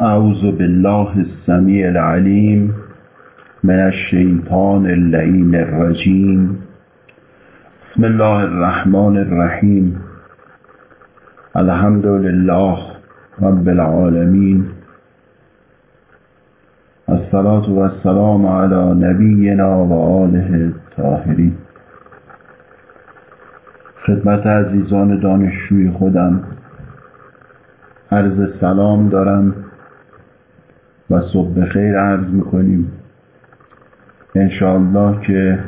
أعوذ بالله السميع العليم من الشيطان اللعين الرجيم بسم الله الرحمن الرحيم الحمد لله رب العالمين الصلاة والسلام على نبينا وآله الطاهرين خدمت عزیزان دانشجوی خودم عرض سلام دارم. و صبح خیر عرض می‌کنیم. انشاءالله که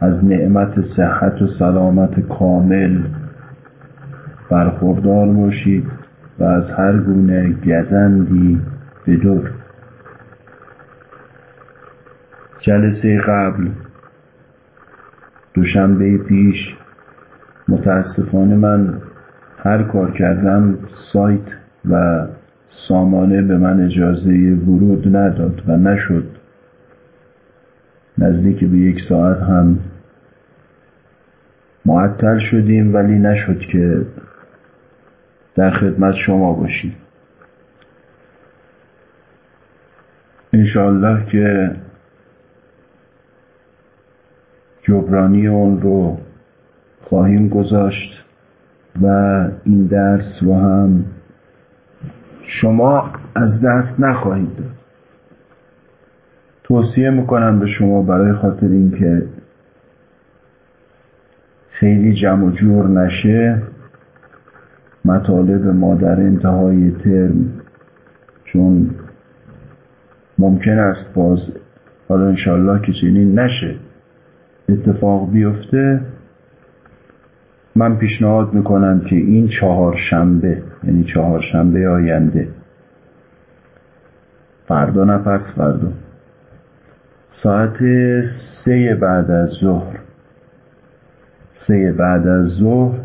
از نعمت صحت و سلامت کامل برخوردار باشید و از هر گونه گزندی به دور. جلسه قبل دوشنبه پیش متاسفانه من هر کار کردم سایت و سامانه به من اجازه ورود نداد و نشد. نزدیک به یک ساعت هم معطل شدیم ولی نشد که در خدمت شما باشیم. انشاءالله که جبرانی اون رو خواهیم گذاشت و این درس رو هم شما از دست نخواهید داد. توصیه می‌کنم به شما برای خاطر اینکه خیلی جمع و جور نشه مطالب ما در انتهای ترم چون ممکن است باز حالا انشالله که چنین نشه اتفاق بیفته. من پیشنهاد می‌کنم که این چهار شنبه یعنی چهار شنبه آینده. فردا نه فردا. ساعت سه بعد از ظهر. سه بعد از ظهر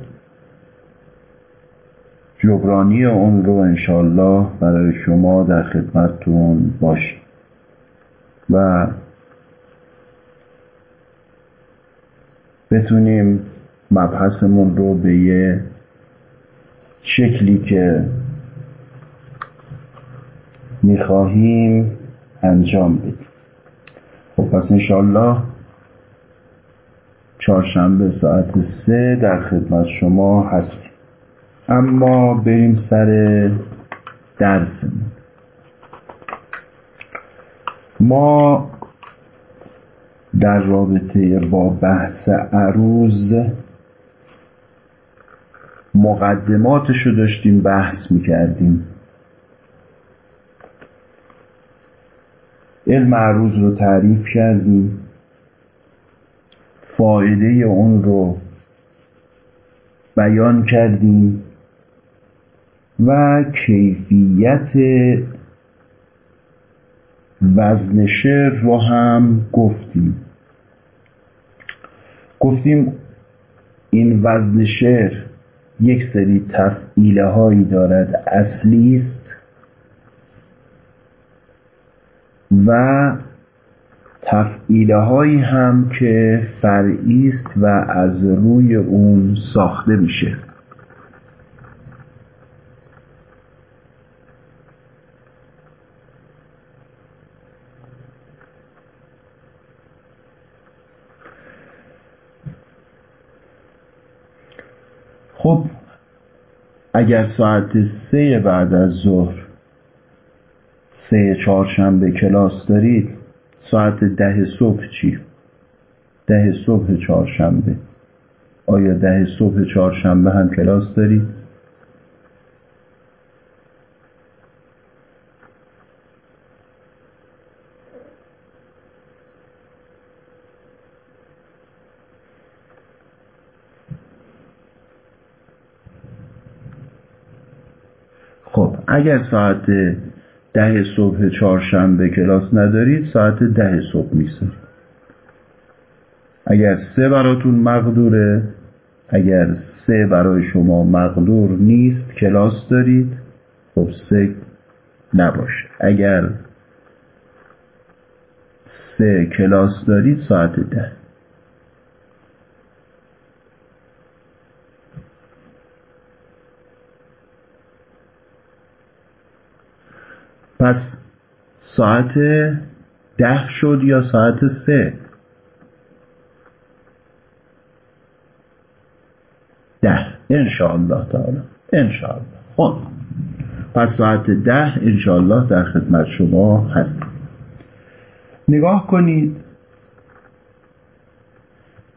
جبرانی اون رو انشالله برای شما در خدمتتون باشیم. و بتونیم مبحثمون رو به یه شکلی که می‌خواهیم انجام بدیم. خب پس انشالله چهارشنبه ساعت سه در خدمت شما هستیم. اما بریم سر درسمون. ما در رابطه با بحث عروض مقدماتش رو داشتیم بحث می‌کردیم. علم عروض رو تعریف کردیم. فایده اون رو بیان کردیم. و کیفیت وزن شعر رو هم گفتیم. گفتیم این وزن شعر یک سری تفعیله هایی دارد اصلی است و تفعیله هایی هم که فرعی است و از روی اون ساخته میشه. خب اگر ساعت سه بعد از ظهر سه چهارشنبه کلاس دارید ساعت ده صبح چی؟ ده صبح چهارشنبه آیا ده صبح چهارشنبه هم کلاس دارید؟ خب اگر ساعت ده صبح چهارشنبه کلاس ندارید ساعت ده صبح می‌ذارید اگر سه براتون مقدوره اگر سه برای شما مقدور نیست کلاس دارید خب سه نباشه. اگر سه کلاس دارید ساعت ده. پس ساعت ده شد یا ساعت سه؟ ده. انشاءالله تعالی. انشاءالله. خب. پس ساعت ده انشاءالله در خدمت شما هستم. نگاه کنید.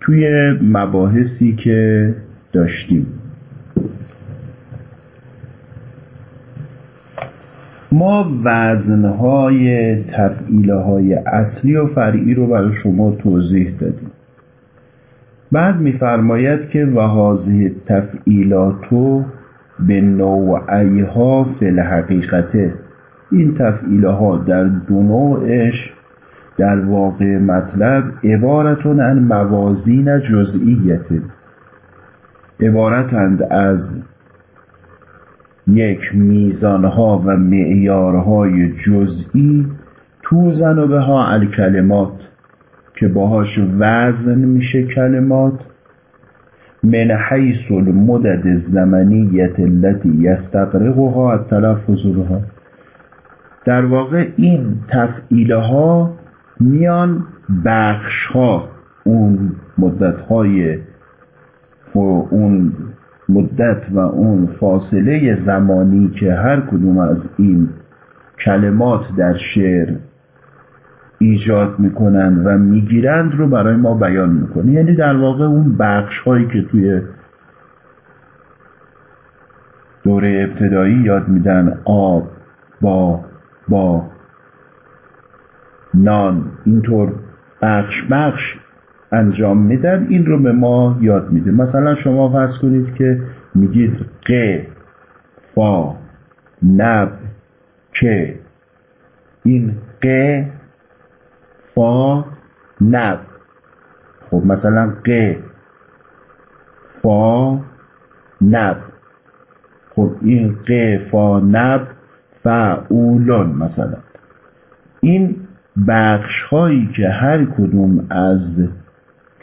توی مباحثی که داشتیم. ما وزنهای تفعیله های اصلی و فرعی رو برای شما توضیح دادیم. بعد میفرماید که وحاظه تفعیلاتو به نوعیها فی الحقیقته. این تفعیله ها در دو نوعش در واقع مطلب عبارتون عن موازین جزئیت عبارتند از یک میزانها و معیارهای جزئی توزن و ها الکلمات که باهاش وزن میشه کلمات من حیث المدد الزمنیت التي یستقرقها التلفظ بها در واقع این تفعیله ها میان بخش ها اون مدت های اون مدت و اون فاصله زمانی که هر کدوم از این کلمات در شعر ایجاد می‌کنند و می‌گیرند رو برای ما بیان می‌کنه. یعنی در واقع اون بخش هایی که توی دوره ابتدایی یاد میدن آب با با نان اینطور بخش بخش انجام میدن این رو به ما یاد میده. مثلا شما فرض کنید که میگید ق فا نب که این ق فا نب خب مثلا ق فا نب خب این ق فا نب فعولون مثلا. این بخش هایی که هر کدوم از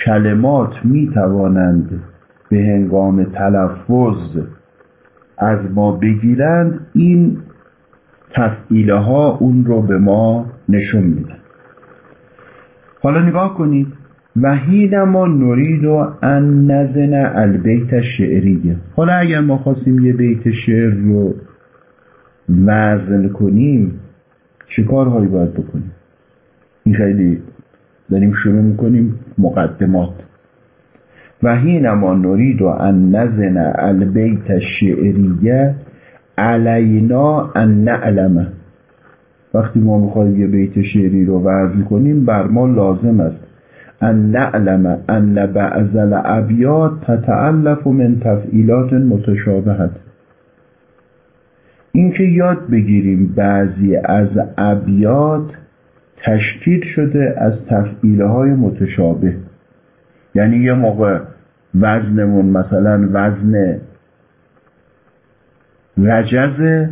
کلمات می توانند به هنگام تلفظ از ما بگیرند این تفعیله ها اون رو به ما نشون میدن حالا نگاه کنید. و ما نرید و ان نزن البیت شعریه حالا اگر ما خواستیم یه بیت شعر رو وزن کنیم چه کارهایی باید بکنیم؟ این خیلی داریم شروع می‌کنیم مقدمات. و ما نرید ان نزن البیت شعریه علینا ان نعلمه وقتی ما می‌خوایم یه بیت شعری رو وضع کنیم بر ما لازم است. ان نعلم ان بعض الابیات تتعلف من تفعیلات متشابهت. اینکه یاد بگیریم بعضی از ابیات تشکیل شده از تفعیله های متشابه. یعنی یه موقع وزنمون مثلا وزن رجزه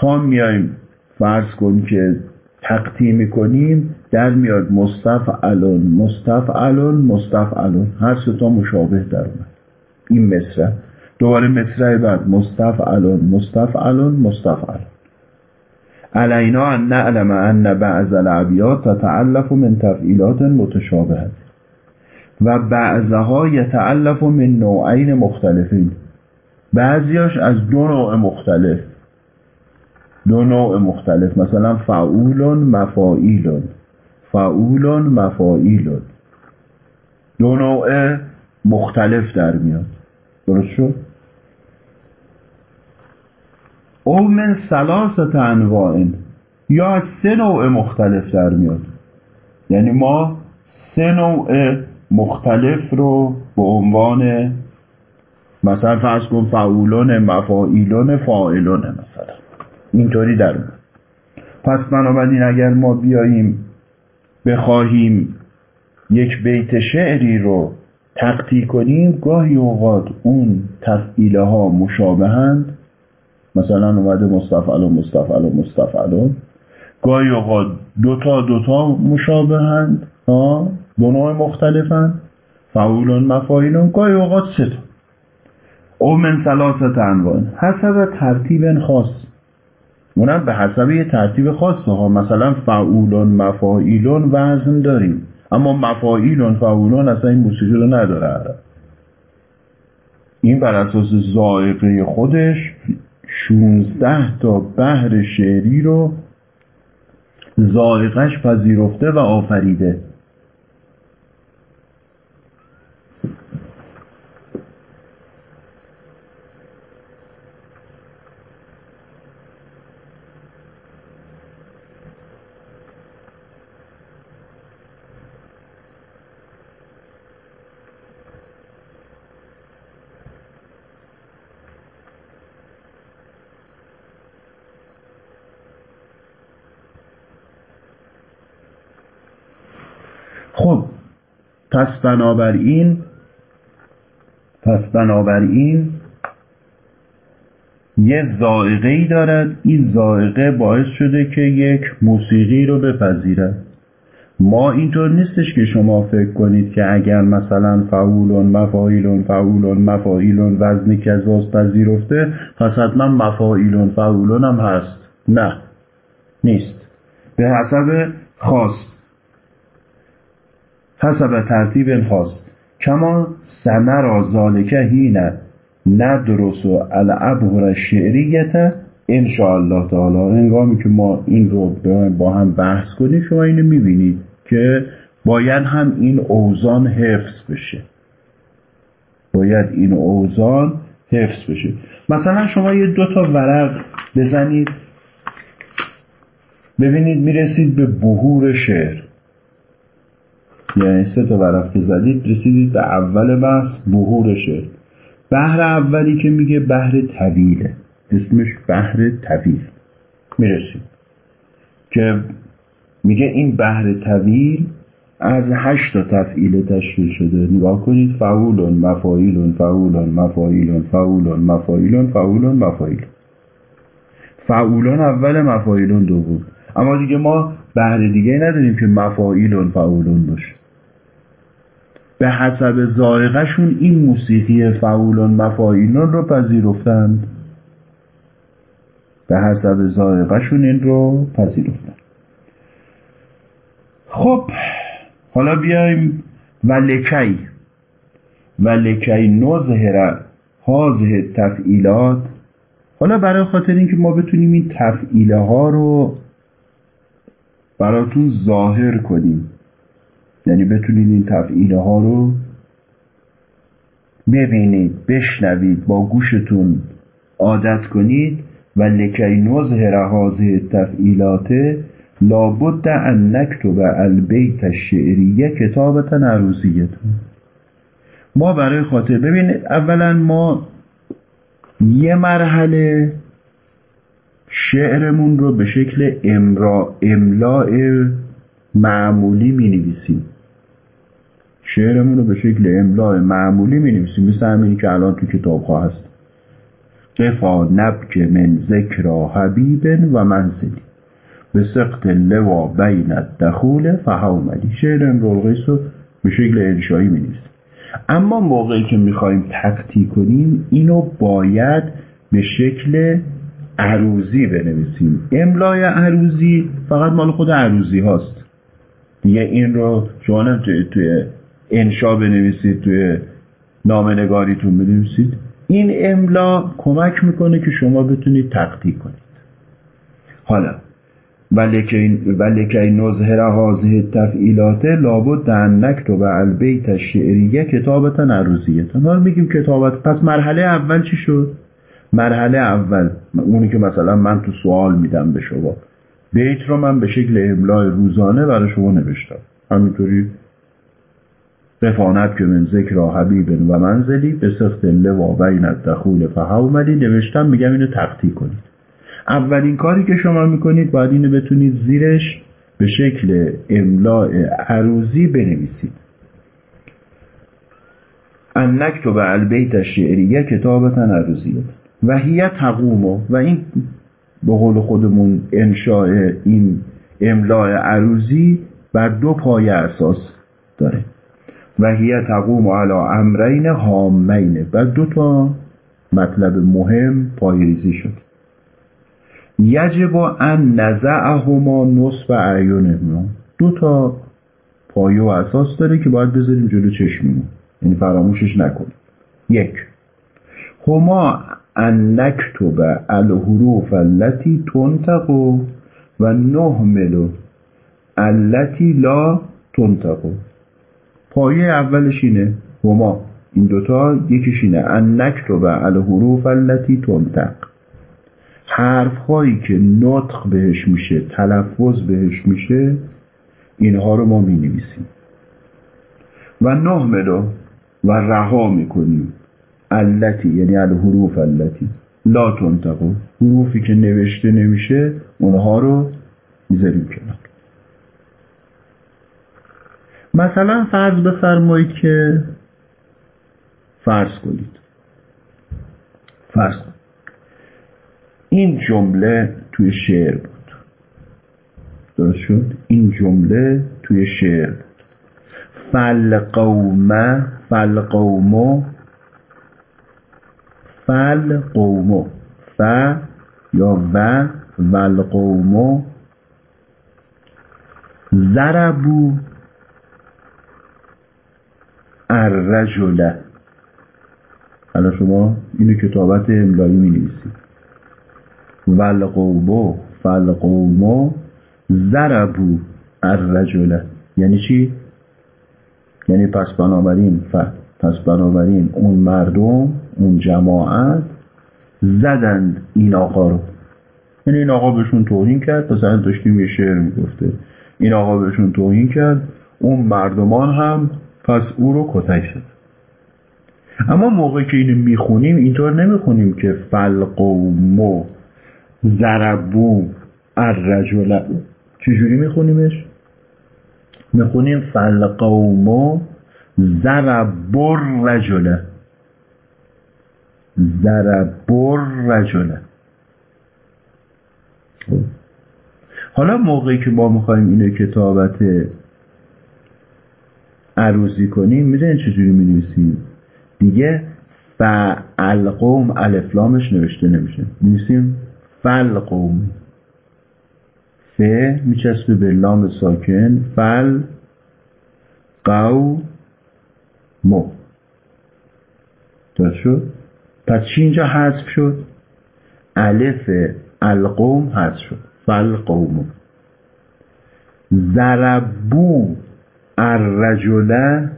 تا میایم فرض کن که تقطی می‌کنیم در میاد مستفعلون مستفعلون مستفعلون. هر ستا مشابه در اومد. این مصره دوباره مصره بعد. مستفعلون مستفعلون مستفعلون. علینا ان نعلم ان بعض الابیات تتعلف من تفعیلات متشابهت. و بعضها یتعلف من نوعین مختلفین. بعضیاش از دو نوع مختلف. دو نوع مختلف. مثلا فعولون مفاعیلون. فعولون مفاعیلون. دو نوع مختلف در میاد. درست شد؟ او من سلاست انواع یا از سه نوع مختلف در میاد. یعنی ما سه نوع مختلف رو به عنوان مثلا فرض کن فعولون مفاعیلون فاعلون مثلا. اینطوری در اومد پس بنابراین اگر ما بیاییم بخواهیم یک بیت شعری رو تقطی کنیم گاهی اوقات اون تفعیله ها مشابهند. مثلا اومده مستفعل و مستفعل و مستفعل گاهی اوقات دوتا دوتا مشابهند دو نوع مختلفند فعولون مفاعیلون گاهی اوقات سه او من سلاست انوان حسب ترتیب خاص. اونم به حسب یه ترتیب خاصه ها. مثلا فعولون مفاعیلون وزن داریم. اما مفاعیلون فعولون اصلا این موسیقی رو نداره این بر اساس زائقه خودش 16 تا بحر شعری رو زائقش پذیرفته و آفریده. خب پس بنابراین پس بنابراین یه زائقه ای دارد. این زائقه باعث شده که یک موسیقی رو بپذیرد. ما اینطور نیستش که شما فکر کنید که اگر مثلا فعولون مفاعیلون فعولون مفاعیلون وزنی که از پذیرفته پس حتما مفاعیلون فعولون هم هست. نه نیست. به حسب خاص حسب ترتیب خاص کما سنرا ذالک هین ندرس و الابهر شعریت ان الله تعالی. انگامی که ما این رو با هم بحث کنیم شما اینو می‌بینید که باید هم این اوزان حفظ بشه. باید این اوزان حفظ بشه. مثلا شما یه دو تا ورق بزنید. ببینید می‌رسید به بهور شعر. یعنی سه تا ورق که زدید رسیدید به اول بحث بهورشه بحر اولی که میگه بحر طویله اسمش بحر طویل می‌رسید که میگه این بحر طویل از هشت تا تفعیل تشکیل شده. نگاه کنید فعولون مفایلون فعولون مفایلون فعولون مفایلون فعولون مفایلون فعولون اول مفایلون دوم. اما دیگه ما بحر دیگه نداریم که مفایلون فعولون باشه. به حسب زائقشون این موسیقی فعولون مفاعیلون رو پذیرفتند. به حسب زائقشون این رو پذیرفتند. خب حالا بیایم و لکی و لکی نظهر حاضه تفعیلات حالا برای خاطر اینکه ما بتونیم این تفعیله ها رو براتون ظاهر کنیم. یعنی بتونید این تفعیله ها رو ببینید بشنوید با گوشتون عادت کنید و لکی نظهر هازه تفعیلات لابد ان نکتب البیت الشعریه کتابتا عروضیتون ما برای خاطر ببینید اولا ما یه مرحله شعرمون رو به شکل امرا املاء معمولی می نویسیم شعرمون رو به شکل املاع معمولی می نویسیم مثل همینی که الان تو کتاب هست. قفا نبک من ذکر حبیب و منزلی به سقط لوا بین دخول فهوملی شعر امرالقیس رو به شکل انشایی می نویسیم اما موقعی که می‌خوایم تقطی کنیم اینو باید به شکل عروضی بنویسیم. املای عروضی فقط مال خود عروضی هاست. دیگه این رو شما نمی‌تونید توی انشا بنویسید توی نامنگاریتون بنویسید. این املا کمک می‌کنه که شما بتونید تقطیع کنید. حالا ولکی نظهر هازه تفعیلات لابد ان نکتب البیت الشعریه کتابتا عروضیتا حالا میگیم کتابت. پس مرحله اول چی شد؟ مرحله اول اونی که مثلا من تو سوال میدم به شما. بیت رو من به شکل املای روزانه برای شما نوشتم. همینطوری؟ رفانت که من ذکر حبیب و منزلی به سخت لوا بین دخول فهوملی نوشتم میگم اینو تقطی کنید. اولین کاری که شما می‌کنید باید اینو بتونید زیرش به شکل املاع عروضی بنویسید. ان نکتب البیت الشعریه کتابتا عروضیت و هیه تقوم و این به قول خودمون انشاء این املاع عروضی بر دو پایه اساس داره. و هیه تقوم علی امرین هامین و دو تا مطلب مهم پایریزی شد. یجب ان نزعهما نصف اعینهما دو تا پایه و اساس داره که باید بذاریم جلو چشممون یعنی فراموشش نکنیم. یک. هما ان نکتب الحروف التي تنطق و نهمل التي لا تنطق. پایه اولش اینه هما. این دوتا یکیش اینه ان نکتب الحروف التي تنطق. حرف هایی که نطق بهش میشه تلفظ بهش میشه اینها رو ما می نویسیم و نهملو و رها می‌کنیم. التی یعنی الحروف التی لا تنطقو حروفی که نوشته نمیشه اونها رو می‌ذاریم کنار. مثلا فرض بفرمایید که فرض کنید. فرض این جمله توی شعر بود. درست شد؟ این جمله توی شعر بود. فالقوم فالقوم فالقوم. ف یا و والقوم. ضربو الرجل. حالا شما اینو کتابت املایی می نویسید والقوم فالقوم ضربو الرجل. یعنی چی؟ یعنی پس بنابراین ف پس بنابراین اون مردم اون جماعت زدند این آقا رو. یعنی این آقا بهشون توهین کرد مثلا داشتیم یه شعر می‌گفته. این آقا بهشون توهین کرد اون مردمان هم پس او رو کتک شد اما موقعی که اینو می‌خونیم اینطور نمی‌خونیم که فلقومو زربو الرجل چجوری میخونیمش؟ می‌خونیم فلقومو زربر رجله زربر رجله خب. حالا موقعی که ما می‌خوایم اینو کتابت عروضی کنیم می‌دونین چجوری می‌نویسیم؟ دیگه فالقوم الفلامش نوشته نمیشه. می‌نویسیم فالقوم ف میچسبه به لام ساکن فل قو مو درست شد؟ پس چی اینجا حذف شد؟ الف القوم حذف شد. فل قوم زربو الرجله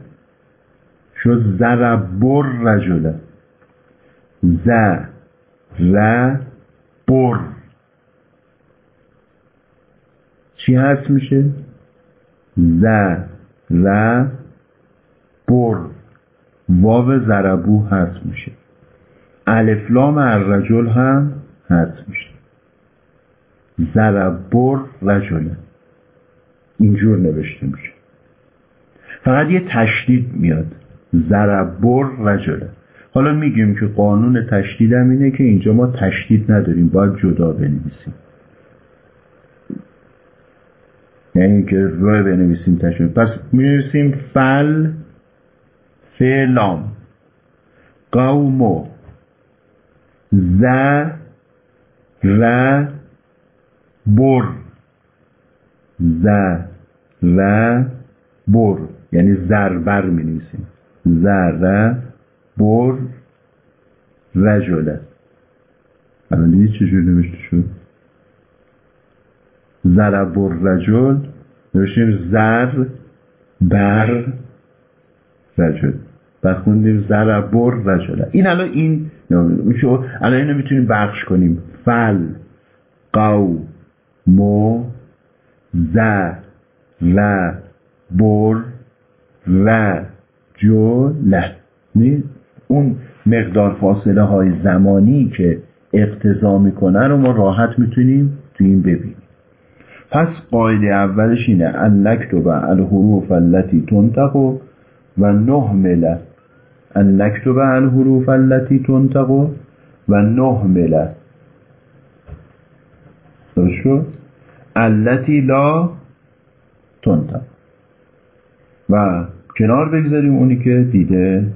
شد زربر رجله ز ر بر. چی هست میشه؟ ز ر بر. واو زربو هست میشه. الفلام الرجل هم هست میشه. زربر رجله اینجور نوشته میشه. فقط یه تشدید میاد. زربر رجله. حالا میگیم که قانون تشدید هم اینه که اینجا ما تشدید نداریم باید جدا بنویسیم. یعنی که روی بنویسیم تشدید. پس می‌نویسیم فل فعلام قومو. ز ر بر ز ر بر یعنی زربر می نویسیم. زر بر رجله الان دیگه چجور نوشته شد؟ زر بر رجل نوشتیم زر بر رجل بخوندیم زر بر رجله این الان این الان اینو می‌تونیم بخش کنیم. فل قو مو ز ر بر ر جو اون مقدار فاصله های زمانی که اقتضا می‌کنه رو ما راحت می‌تونیم تو این ببینیم. پس قاعده اولش اینه ان نکتب الحروف التي تنطق و نهمل ان نکتب الحروف التي تنطق و نهمل درست شد؟ التي لا تنطق. و کنار بگذاریم اونی که دیده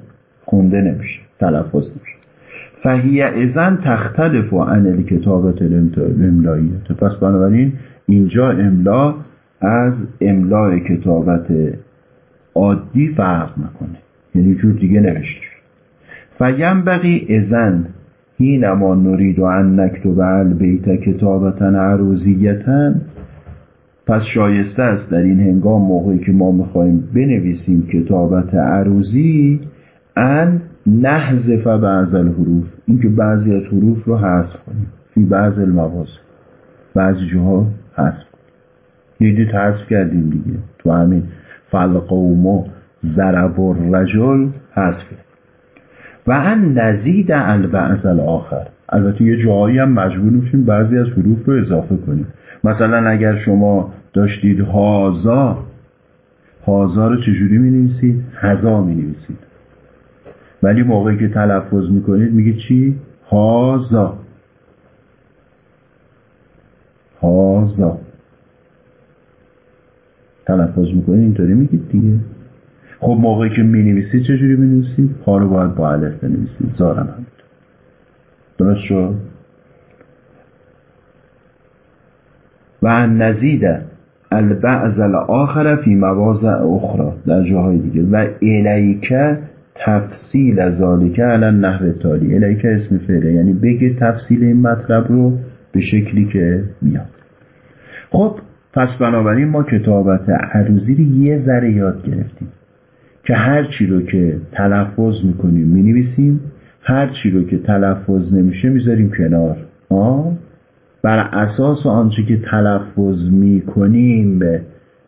خونده نمیشه تلفظ نمیشه. فهی ازن تختلف و عن الکتابت الاملاییت پس بنابراین اینجا املا از املاع کتابت عادی فرق می‌کنه. یعنی جور دیگه نوشته فیم بقی ازن هینما نرید و ان نکتب البیت کتابتا عروضیتا پس شایسته است در این هنگام موقعی که ما می‌خوایم بنویسیم کتابت عروضی ان نحذف بعض الحروف. اینکه بعضی از حروف رو حذف کنیم. فی بعض المواضع. بعضی جاها حذف کنیم. دیدید حذف کردیم دیگه. تو همین فالقوم ضرب الرجل حذف و ان نزید البعض الاخر. البته یه جاهایی هم مجبور میشیم بعضی از حروف رو اضافه کنیم. مثلا اگر شما داشتید هازا هازا رو چجوری می نویسید؟ هزا می نویسید ولی موقعی که تلفظ می کنید میگه چی؟ هازا هازا تلفظ می‌کنید اینطوری میگید دیگه خب موقعی که می نویسید چجوری می نویسید؟ ها رو باید با علف بنویسید زارم هم درست شد؟ و نزید البعض الاخر فی مواضع اخرى در جاهای دیگه. و الیکه تفصیل ذالکه علی نحو تالی الیکه اسم فعله یعنی بگه تفصیل این مطلب رو به شکلی که میاد. خب پس بنابراین ما کتابت عروضی رو یه ذره یاد گرفتیم. که هر چی رو که تلفظ می‌کنیم می‌نویسیم. هر چی رو که تلفظ نمیشه می‌ذاریم کنار. آه؟ بر اساس آنچه که تلفظ می کنیم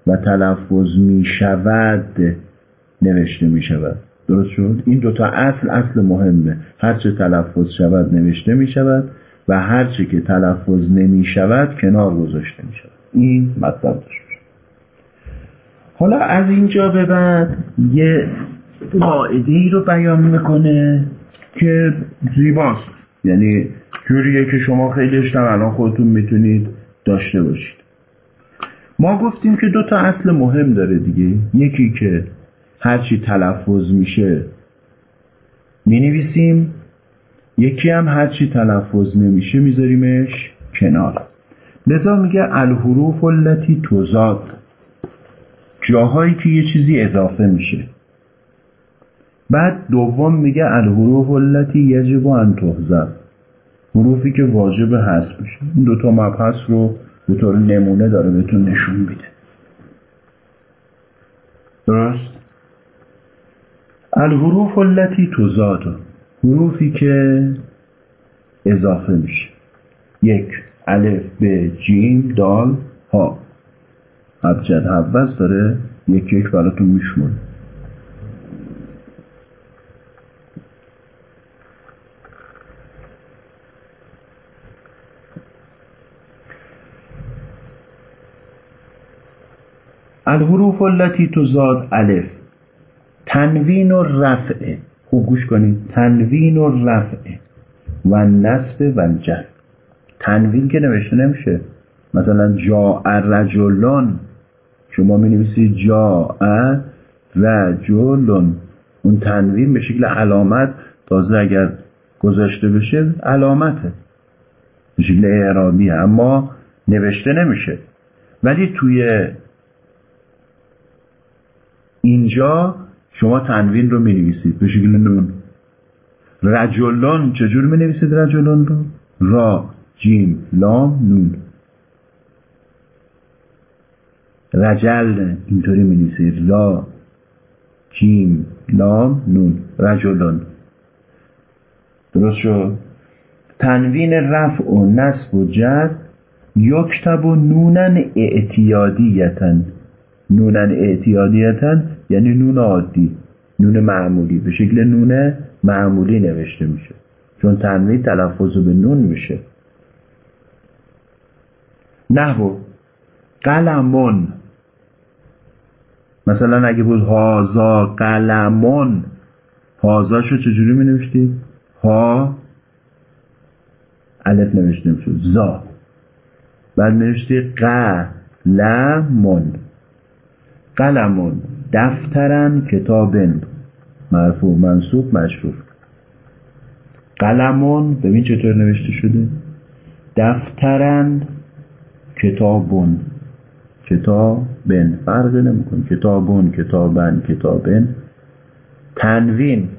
و تلفظ می شود نوشته می شود درست شد؟ این دوتا اصل اصل مهمه. هرچه تلفظ شود نوشته می شود و هرچه که تلفظ نمی شود کنار گذاشته می شود این مطلب داشت. حالا از اینجا به بعد یه قاعده ای رو بیان می‌کنه که زیباست. یعنی جوریه که شما خیلیش الان خودتون می‌تونید داشته باشید. ما گفتیم که دو تا اصل مهم داره دیگه. یکی که هرچی تلفظ میشه می‌نویسیم یکی هم هرچی تلفظ نمیشه میذاریمش کنار. لذا میگه الحروف التي تزاد جاهایی که یه چیزی اضافه میشه. بعد دوم میگه الحروف التي یجب ان تحذف حروفی که واجب هست بشه این دوتا مبحث رو به طور نمونه داره بهتون نشون میده. درست؟ الحروف التي تزاد حروفی که اضافه میشه. یک الف به جیم دال ها. ابجد حوض داره. یک یک براتون میشمونه. الحروف التي تزاد الف. تنوین و رفعه خوب گوش کنید تنوین و رفعه و نصب و جر تنوین که نوشته نمیشه. مثلا جا رجلون. شما می نویسید جا رجلون. اون تنوین به شکل علامت تازه اگر گذاشته بشه علامته. به شکل اعرابیه اما نوشته نمیشه. ولی توی اینجا شما تنوین رو می نویسید به شکل نون. رجلان چجور می نویسید رجلان رو؟ را جیم لام نون. رجل اینطوری می نویسید را جیم لام نون. رجلان درست شد؟ تنوین رفع و نصب و جر یکتب و نونن اعتیادیتن نونن اعتیادیتن یعنی نون عادی نون معمولی. به شکل نون معمولی نوشته میشه. چون تنوین تلفظ به نون میشه. نحو قلمون. مثلا اگه بود هازا قلمون. هازاشو چجوری می نوشتی؟ ها الف نوشته می‌شد. زا. بعد می نوشتی قلمون. قلمون. دفترن کتابن مرفوع منصوب مشروف. قلمون ببین چطور نوشته شده؟ دفترن کتابون. کتابن فرق نمی‌کنه. کتابون کتابن کتابن. تنوین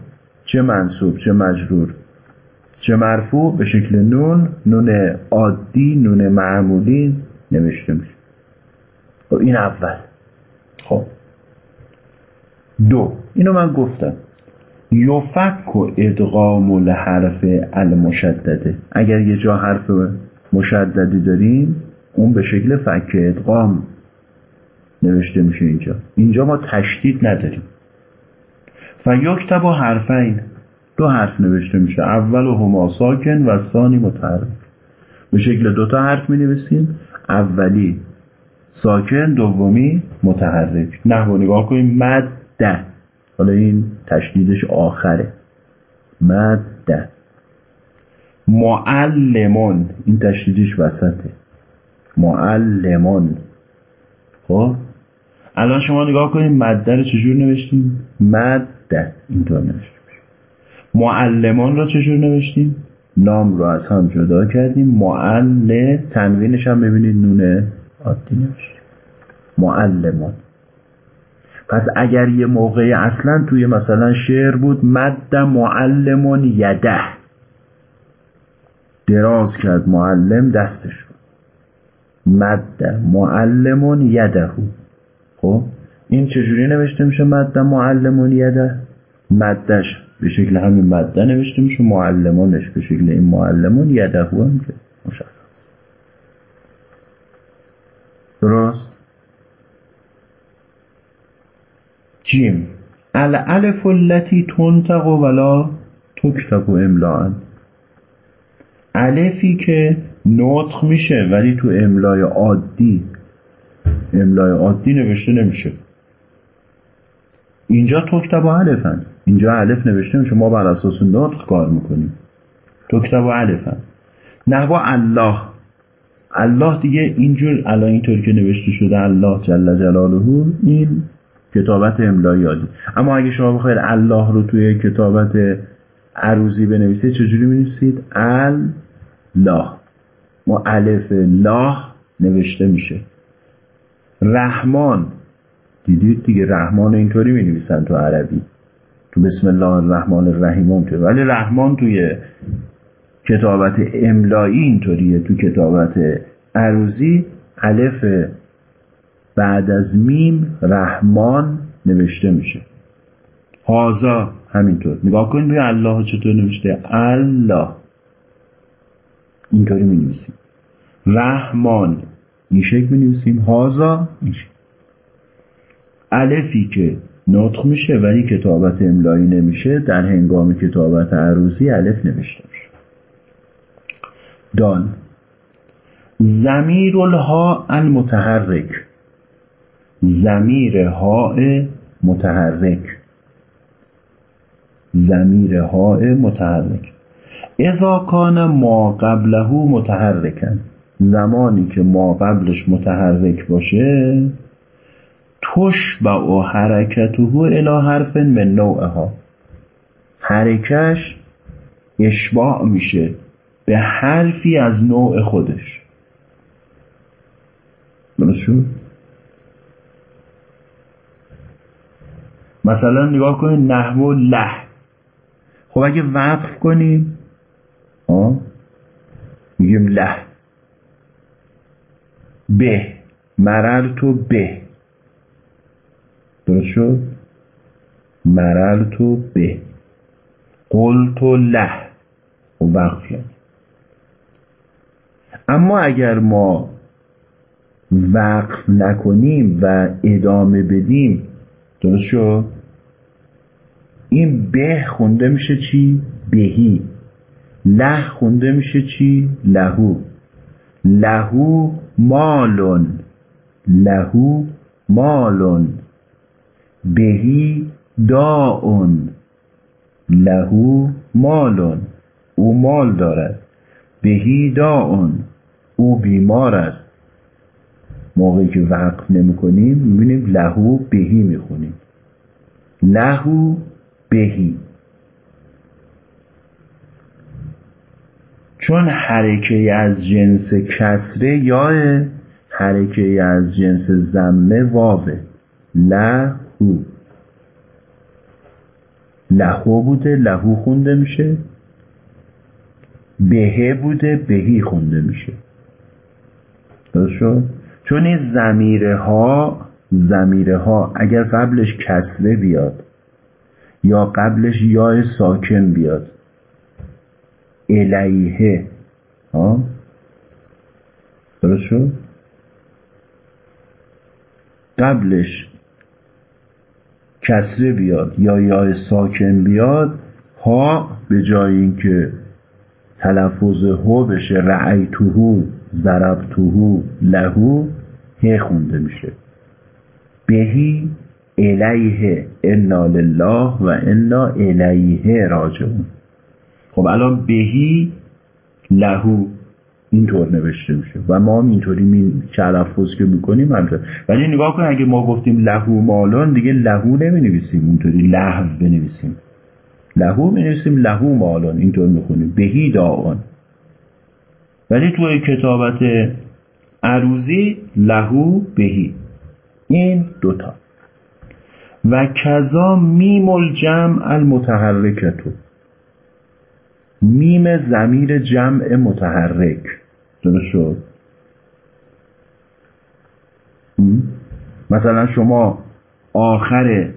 چه منصوب چه مجرور. چه مرفوع به شکل نون نون عادی نون معمولی نوشته میشه. خب این اول. خب. دو. اینو من گفتم. یفک و ادغام الحرف المشدده. اگر یه جا حرف مشددی داریم اون به شکل فک ادغام نوشته میشه اینجا. اینجا ما تشدید نداریم. و یکتب و حرفین. دو حرف نوشته میشه. اول و هما ساکن و ثانی متحرک. به شکل دوتا حرف می نویسیم اولی ساکن دومی متحرک. نحو نگاه کنیم. مده حالا این تشدیدش آخره. مده معلمون این تشدیدش وسطه. معلمون خب؟ الان شما نگاه کنید مده رو چجور نوشتیم مده اینطور نوشتیم معلمان را چجور نوشتیم نام رو از هم جدا کردیم. معل تنوینش هم ببینید. نونه عادی نوشتیم معلمان. پس اگر یه موقع اصلا توی مثلا شعر بود مد معلمون یده. دراز کرد معلم دستش مد معلمون یده خب؟ این چجوری نوشته میشه مد معلمون یده؟ مدش به شکل همین مده نوشته میشه معلمانش به شکل این معلمون یدهو هم که. مشخص. درست جیم. الالف التي تنطق ولا تکتب املاعا الفی که نطق میشه ولی تو املای عادی املای عادی نوشته نمیشه. اینجا تکتب و الفن. اینجا الف نوشته میشه. ما بر اساس نطق کار می‌کنیم. تکتب و الفن نحو الله. الله دیگه اینجور الان اینطور که نوشته شده الله جل جلاله این کتابت املایی عادی اما اگه شما بخواید الله رو توی کتابت عروضی بنویسید چجوری بنویسید الله. ما الف لا نوشته میشه. رحمان. دیدید دیگه رحمان اینطوری می نویسن تو عربی. تو بسم الله الرحمن الرحیم تو ولی رحمان توی کتابت املایی اینطوریه. تو کتابت عروضی الف بعد از میم رحمان نوشته میشه. هازا همینطور. نگاه کنید روی الله چطور نوشته. الله. اینطوری می نویسیم رحمان. این شکل می نویسیم هازا این شکل. الفی که نطق میشه ولی کتابت املایی نمیشه در هنگام کتابت عروضی الف نوشته میشه. دان. زمیر الها المتحرک. زمیر ها متحرک. زمیر ها متحرک. اذا کان ما قبله متحرکن زمانی که ما قبلش متحرک باشه تشبع و حرکته الى حرف من نوعها. حرکش اشباع میشه به حرفی از نوع خودش. درست شد؟ مثلا نگاه کنید نحو له. خب اگه وقف کنیم آه میگیم له. به. مرر تو به. درست شد؟ مررتو به. قلتو له. و وقف کرد اما اگر ما وقف نکنیم و ادامه بدیم درست شد؟ این به خونده میشه چی؟ بهی. له خونده میشه چی؟ لهو. لهو مالون. لهو مالون. بهی داون. لهو مالون. او مال دارد. بهی داون. او بیمار است. موقعی که وقف نمی کنیم می‌بینیم لهو بهی می‌خونیم. لهو بهی. چون حرکه از جنس کسره یا حرکه از جنس زمه واوه. لهو. لهو بوده لهو خونده میشه. بهه بوده بهی خونده میشه. درست شد؟ چون این زمیره ها زمیره ها اگر قبلش کسره بیاد یا قبلش یا ساکن بیاد الیه ها؟ درست شد؟ قبلش کسره بیاد یا یا ساکن بیاد ها به جای اینکه تلفظ هو بشه رعیتوهو ضربتوهو لهو ه خونده میشه. بهی الیه انا لله و انا الیه راجعون. خب الان بهی لهو اینطور نوشته میشه و ما هم اینطوری می تلفظ که می‌کنیم همطور ولی نگاه کن اگه ما گفتیم لهو مالان دیگه لهو نمی نویسیم اونطوری لهو بنویسیم. لهو می نویسیم لهو مالان اینطور می‌خونیم. بهی داون ولی توی کتابت عروزی لهو بهی. این دوتا. و کذا میم الجمع المتحرکتو میم زمیر جمع متحرک. درست شد؟ مثلا شما آخر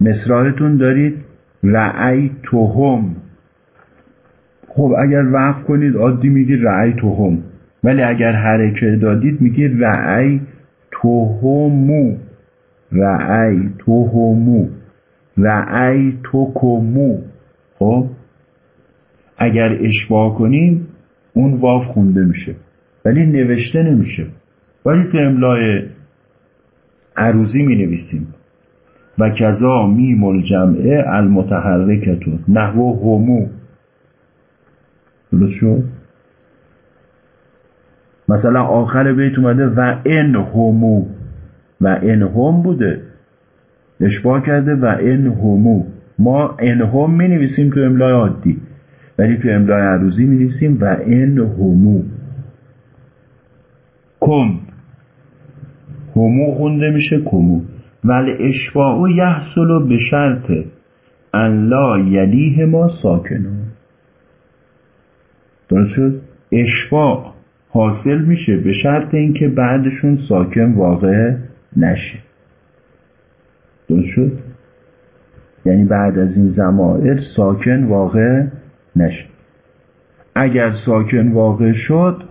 مصرارتون دارید. رعی توهم خب اگر وقف کنید عادی میگی رعی توهم. ولی اگر حرکه دادید میگی رعی توهمو. رعی توهمو. رعی توکمو. خب؟ اگر اشباه کنیم اون واف خونده میشه. ولی نوشته نمیشه. ولی تو املای عروضی می نویسیم و کذا میم الجمعه المتحرکتون. نحو همو درست شد؟ مثلا آخر بیت اومده و ان همو و ان هم بوده. اشباه کرده و ان همو ما ان هم می نویسیم تو املای عادی ولی تو املای عروضی می نویسیم و ان همو کم. همو خونده میشه کمو. ولی اشباعو یحصلو به شرط ان لا یلیه ما ساکنو درست شد؟ اشباع حاصل میشه به شرط اینکه بعدشون ساکن واقع نشه. درست شد؟ یعنی بعد از این زمائر ساکن واقع نشه. اگر ساکن واقع شد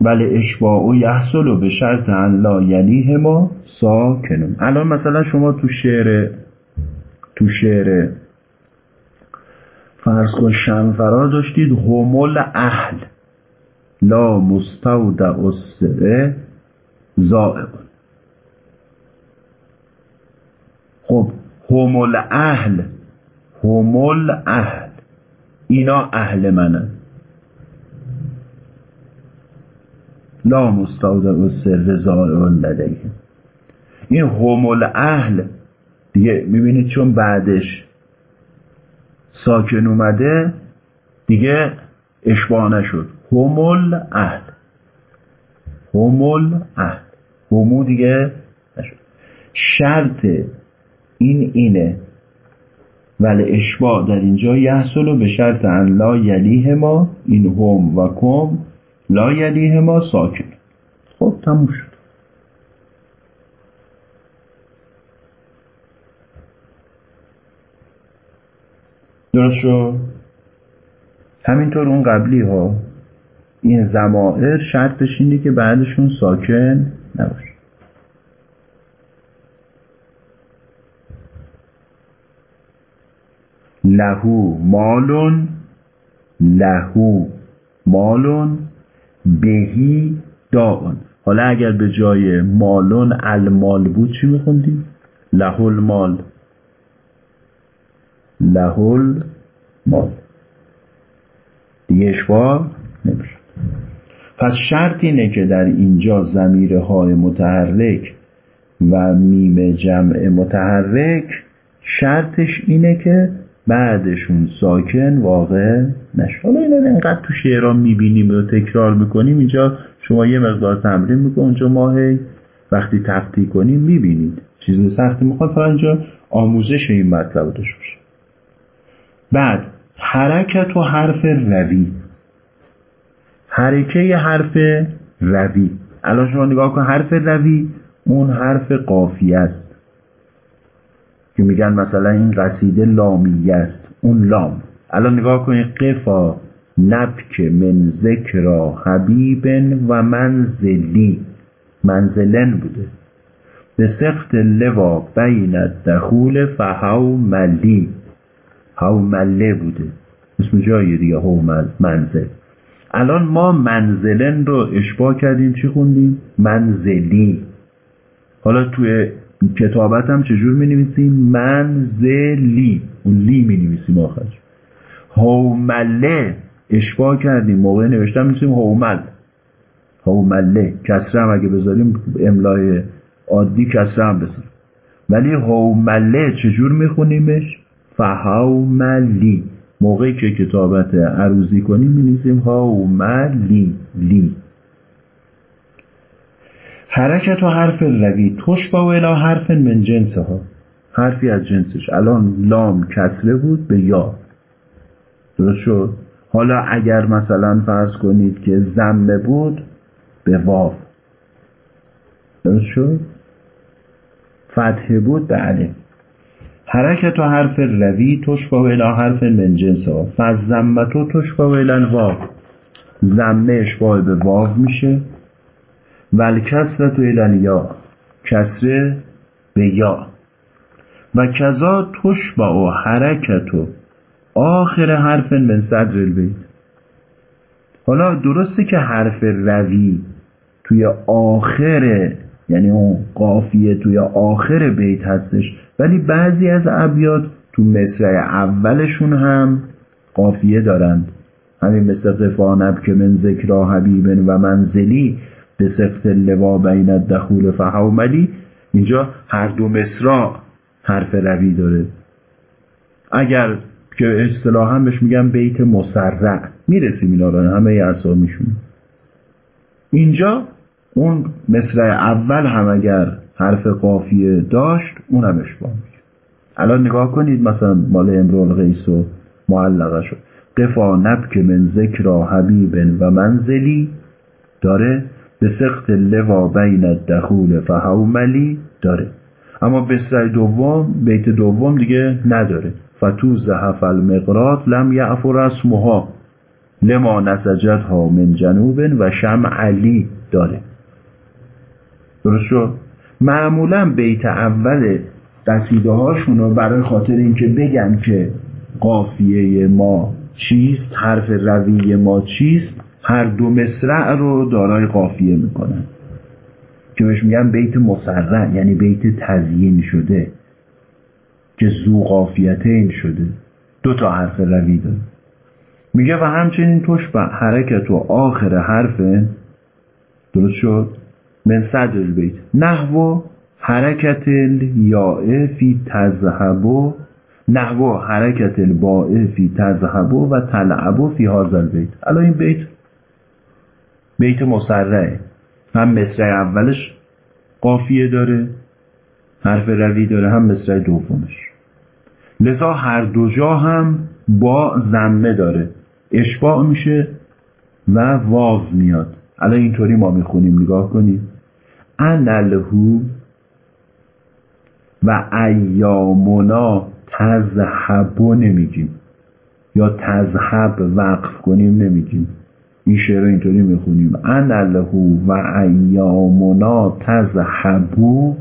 ولی اشباع و یحصل به شرط ان لا یلیه ما ساکنم الان مثلا شما تو شعر تو شعر فرض کن شنفرا داشتید. همول اهل. لا مستودع السره زائب خب همول اهل. همول اهل. اینا اهل منن. لا مستودع السر زائب لدیه این همول اهل دیگه می‌بینید چون بعدش ساکن اومده دیگه اشباه نشد. همول اهل. همول اهل. همو دیگه نشد. شرط این اینه. ولی اشباه در اینجا یحصلو به شرط ان لا یلیه ما این هم و کم لا یلیه ما ساکن. خب تموم شد. درست شد؟ همینطور اون قبلی ها این زمائر شرطش اینه که بعدشون ساکن نباشه لهو مالون لهو مالون بهی داون حالا اگر به جای مالون المال بود چی میخوندی؟ لهول مال لهول مال. دیگه اشباه نمیشه پس شرط اینه که در اینجا زمیره های متحرک و میم جمع متحرک شرطش اینه که بعدشون ساکن واقع نشه. حالا اینا اینقدر تو شعران می‌بینیم و تکرار می‌کنیم اینجا شما یه مقدار تمرین میکن اونجا ماهی وقتی تفتی کنیم می‌بینید. چیز سختی می‌خواد فقط اینجا آموزش این مطلب داشته باشه. بعد حرکت و حرف روی. حرکه حرف روی. الان شما نگاه کن حرف روی اون حرف قافی است. که میگن مثلا این قصیده لامیه است. اون لام. الان نگاه کنید قفا نبک من ذکرا حبیبن و منزلی. منزلن بوده. به سخت لوا بین دخول فهو ملی. هاو مله بوده. اسم جایی دیگه هو منزل. الان ما منزلن رو اشباه کردیم چی خوندیم؟ منزلی. حالا توی کتابت هم چجور می نویسیم؟ منزلی. اون لی می نویسیم آخرش هومله اشباه کردیم. موقع نوشتم میسیم هومل هومله کسره هم اگه بذاریم املای عادی کسره هم بذاریم. ولی هومله چجور میخونیمش؟ فهوملی موقعی که کتابت عروضی کنیم می نویسیم هوملی لی حرکت و حرف روی. با الا حرف من جنسه ها. حرفی از جنسش. الان لام کسره بود به یا. درست شد؟ حالا اگر مثلا فرض کنید که زمه بود به واو. درست شد؟ فتحه بود به علم حرکت و حرف روی تشبه الا حرف من جنس ها. فزمتو تشبه الا واو زمه اشباه به واو میشه. ول کسرت الا یا کسره به یا. و کذا تشبه و حرکت و آخر حرف من صدر البیت. حالا درسته که حرف روی توی آخر یعنی اون قافیه توی آخر بیت هستش ولی بعضی از ابیات تو مصرع اولشون هم قافیه دارند. همین مثل قفانب که من ذکرا حبیبن و منزلی به سخت لوا بین دخول فحوملی اینجا هر دو مصرع حرف روی داره. اگر که اصطلاحا بهش میگن بیت مسرع می‌رسیم اینا رو همه اسامیشون اینجا اون مصرع اول هم اگر حرف قافیه داشت اونم اشباه میگه الان نگاه کنید مثلا مال امرال غیس و معلقه شد قفا نبک من ذکر حبیب و منزلی. داره. به سخت لوا بین دخول فهوملی داره. اما بسر دوم بیت دوم دیگه نداره. فتو زحف المقرات لم یعفو رسمها. لما نسجت ها من جنوب و شم علی. داره. درست شد؟ معمولا بیت اول قصیده هاشون رو برای خاطر اینکه بگن که قافیه ما چیست حرف روی ما چیست هر دو مصرع رو دارای قافیه می‌کنن. که بهش میگن بیت مسرع یعنی بیت تزیین شده که زو قافیتین شده. دو تا حرف روی داره. میگه و همچنین توش به حرکت و آخر حرف درست شد؟ من صدر البیت نحو حرکت الیاء فی تذهبو نحو حرکت الباء فی تذهبو و تلعبو فی هذا البیت. الان این بیت بیت مسرعه. هم مصرع اولش قافیه داره حرف روی داره هم مصرع دومش. لذا هر دو جا هم با زمه داره. اشباع میشه و واو میاد. الان اینطوری ما می‌خونیم نگاه کنید انلهو و ایامونا تزهبو نمیگیم. یا تزهب وقف کنیم نمیگیم. این شعر اینطوری می‌خونیم. انلهو و ایامونا تزهبو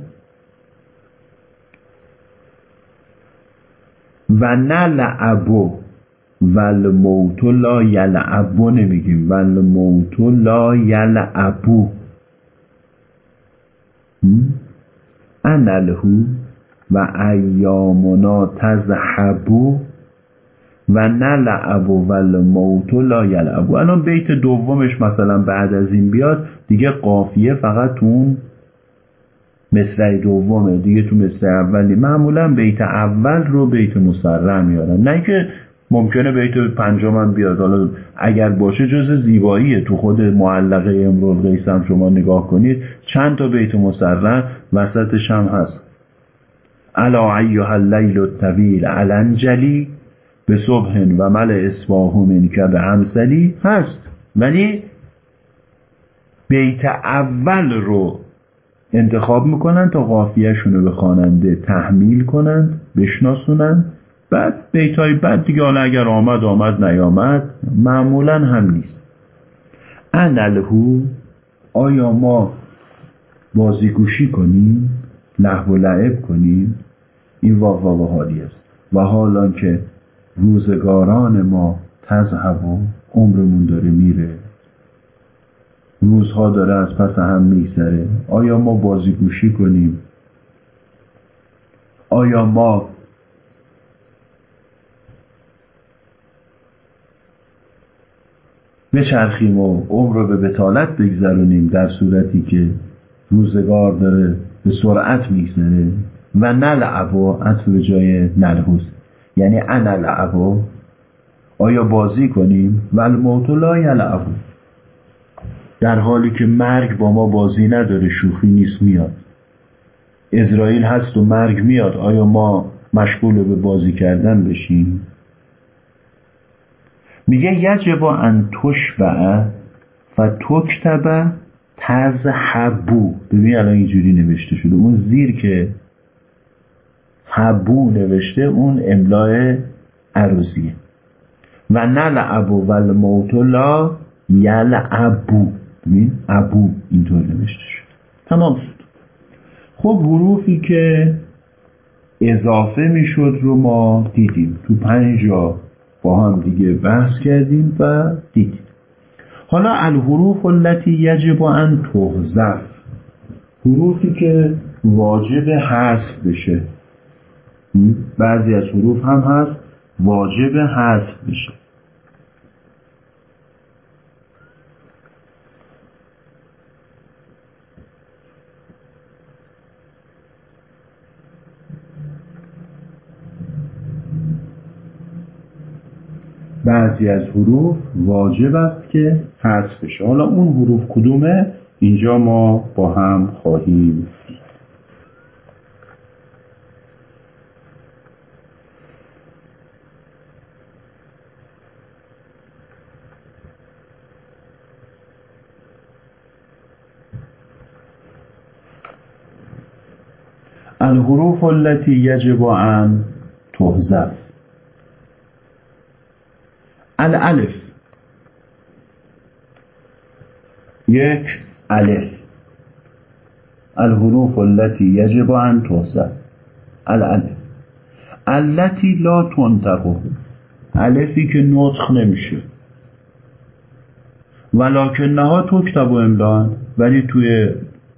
و نلعبو ول موت لا یلعبو نمیگیم. ول موت لا یلعبو. انلهو و ایامنا تزحبو و نلعبو ول موت لا یلعبو الان بیت دومش مثلا بعد از این بیاد دیگه قافیه فقط اون مصرع دومه دیگه تو مصرع اولی. معمولا بیت اول رو بیت مسرع میارن. نه که ممکنه بیت پنجم بیاد. حالا اگر باشه جز زیباییه. تو خود معلقه امرول قیس هم شما نگاه کنید چند تا بیت مسرع وسطش هم هست. الا ایها اللیل الطویل علنجلی به صبح و مل اصباح منک به امثلی هست. ولی بیت اول رو انتخاب می‌کنن تا قافیهشون رو به خواننده تحمیل کنند بشناسونند. بعد بیت های بعد دیگه حالا اگر آمد آمد نیامد معمولا هم نیست. انلهو آیا ما بازیگوشی کنیم؟ لحو و لعب کنیم؟ این واو واو حالی است. و حالا که روزگاران ما تذهب و عمرمون داره میره روزها داره از پس هم میگذره آیا ما بازیگوشی کنیم؟ آیا ما بچرخیم و عمر رو به بتالت بگذرونیم در صورتی که روزگار داره به سرعت میگذره. و نلعبو عطف به جای نلحوز یعنی انا لعبو آیا بازی کنیم؟ و الموت لا یلعبو. در حالی که مرگ با ما بازی نداره شوخی نیست میاد. اسرائیل هست و مرگ میاد. آیا ما مشغول به بازی کردن بشیم؟ میگه یجب ان تشبع و تکتب تزحبو ببین الان اینجوری نوشته شده. اون زیر که حبو نوشته اون املاع عروضیه و نلعبو و الموت لا یلعبو ببین ابو اینطور نوشته شد تمام شد. خب حروفی که اضافه می‌شد رو ما دیدیم. تو پنج جا با هم دیگه بحث کردیم و دیدیم حالا الحروف التي یجب ان تحذف حروفی که واجب حذف بشه. بعضی از حروف هم هست واجب حذف بشه. بعضی از حروف واجب است که حذف بشه. حالا اون حروف کدومه؟ اینجا ما با هم خواهیم الحروف التي يجب ان تحذف. الالف. یک الف. الحروف التي يجب ان تحذف. الالف. التي لا تنطق. الفی که نطق نمیشه. ولکنها تکتب و املان. ولی توی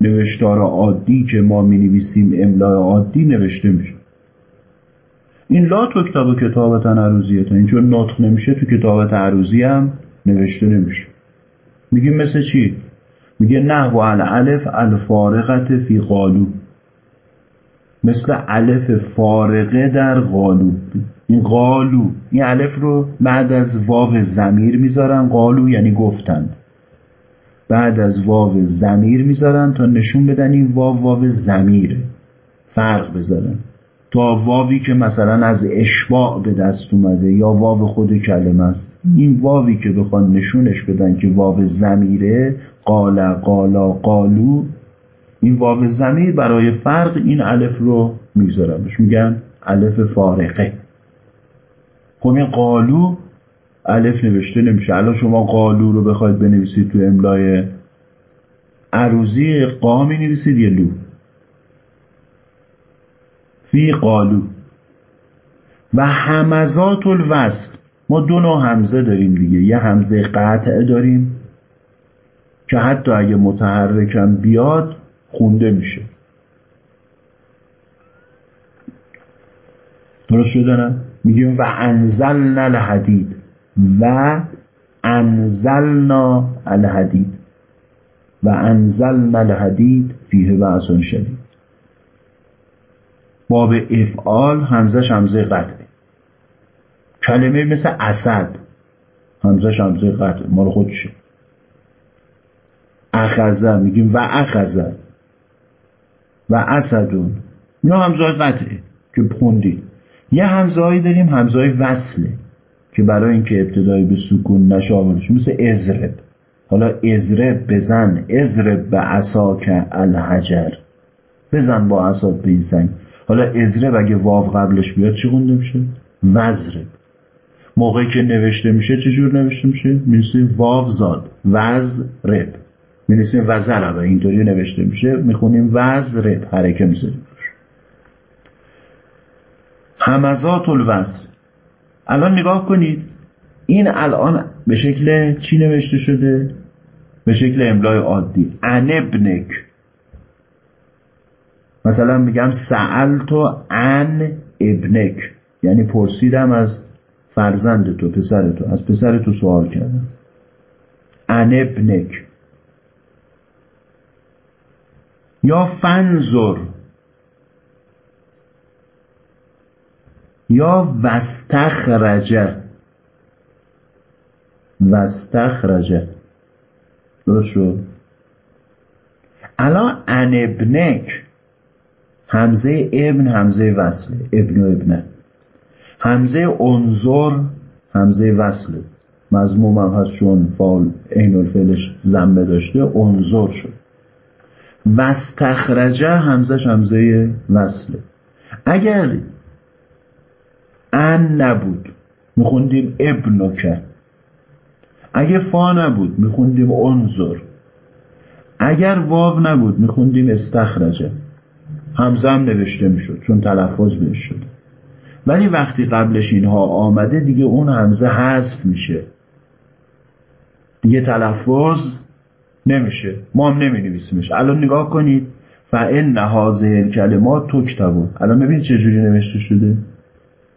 نوشتار عادی که ما می نویسیم املاع عادی نوشته میشه. این لا تو کتاب کتابت عروضیت این چون نطق نمیشه تو کتابت عروضی هم نوشته نمیشه. میگیم مثل چی؟ میگه نحو الف الفارقت فی قالو مثل الف فارقه در قالو این قالو این الف رو بعد از واو زمیر می‌ذارن. قالو یعنی گفتند بعد از واو زمیر می‌ذارن تا نشون بدن این واو واو زمیره فرق بذارن. تا واوی که مثلا از اشباع به دست اومده یا واو خود کلمه است. این واوی که بخوان نشونش بدن که واو زمیره قال قالا قالو این واو زمیر برای فرق این الف رو می‌ذارن بهش میگن الف فارقه. خب این قالو الف نوشته نمیشه. الان شما قالو رو بخواید بنویسید تو املای عروضی قا می نویسید یه لو. فی قالو. و همزات الوصل. ما دو نوع همزه داریم دیگه. یه همزه قطعه داریم که حتی اگه متحرکم بیاد خونده میشه. درست شده نه؟ میگیم و انزلنا الحدید. و انزلنا الحدید. و انزلنا الحدید فیه بعض شدید. باب افعال همزش همزه قطعه. کلمه مثل اسد همزش همزه قطعه. مال خودشه اخزه میگیم و اخزه و اسدون. اینا همزه قطعه که خوندید یه همزه داریم همزه وصله که برای اینکه ابتدایی به سکون نشاملش مثل ازرب حالا ازرب بزن ازرب به عصاک الحجر. بزن با عصات به این سنگ حالا ازرب اگه واو قبلش بیاد چی خونده میشه؟ وزرب. موقعی که نوشته میشه چجور نوشته میشه؟ می‌رسیم واو زاد. وزرب. می‌رسیم وزرب اینطوری نوشته میشه. می‌خونیم وزرب حرکه می‌ذاریم همزات الوصل الان نگاه کنید. این الان به شکل چی نوشته شده؟ به شکل املای عادی. انبنک. مثلا میگم تو ان ابنک. یعنی پرسیدم از فرزند تو پسر تو از پسر تو سوال کردم. ان ابنک. یا فنزر یا وستخرجه وستخرجه درست شد؟ الان ان ابنک. همزه ابن همزه وصله ابن و ابنه همزه انظر همزه وصله مضموم هم هست چون فال عین الفعلش زنبه داشته. انظر شد. وستخرجه همزش همزه وصله اگر ان نبود میخوندیم ابنکه اگه فا نبود میخوندیم انظر. اگر واو نبود میخوندیم استخرجه همزه هم نوشته می‌شد چون تلفظ بهش ولی وقتی قبلش اینها آمده دیگه اون همزه حذف میشه. دیگه تلفظ نمیشه. ما هم نمی نویسیمش الان نگاه کنید. فعل نهازه کلمات تکتبون الان ببینید چجوری نوشته شده.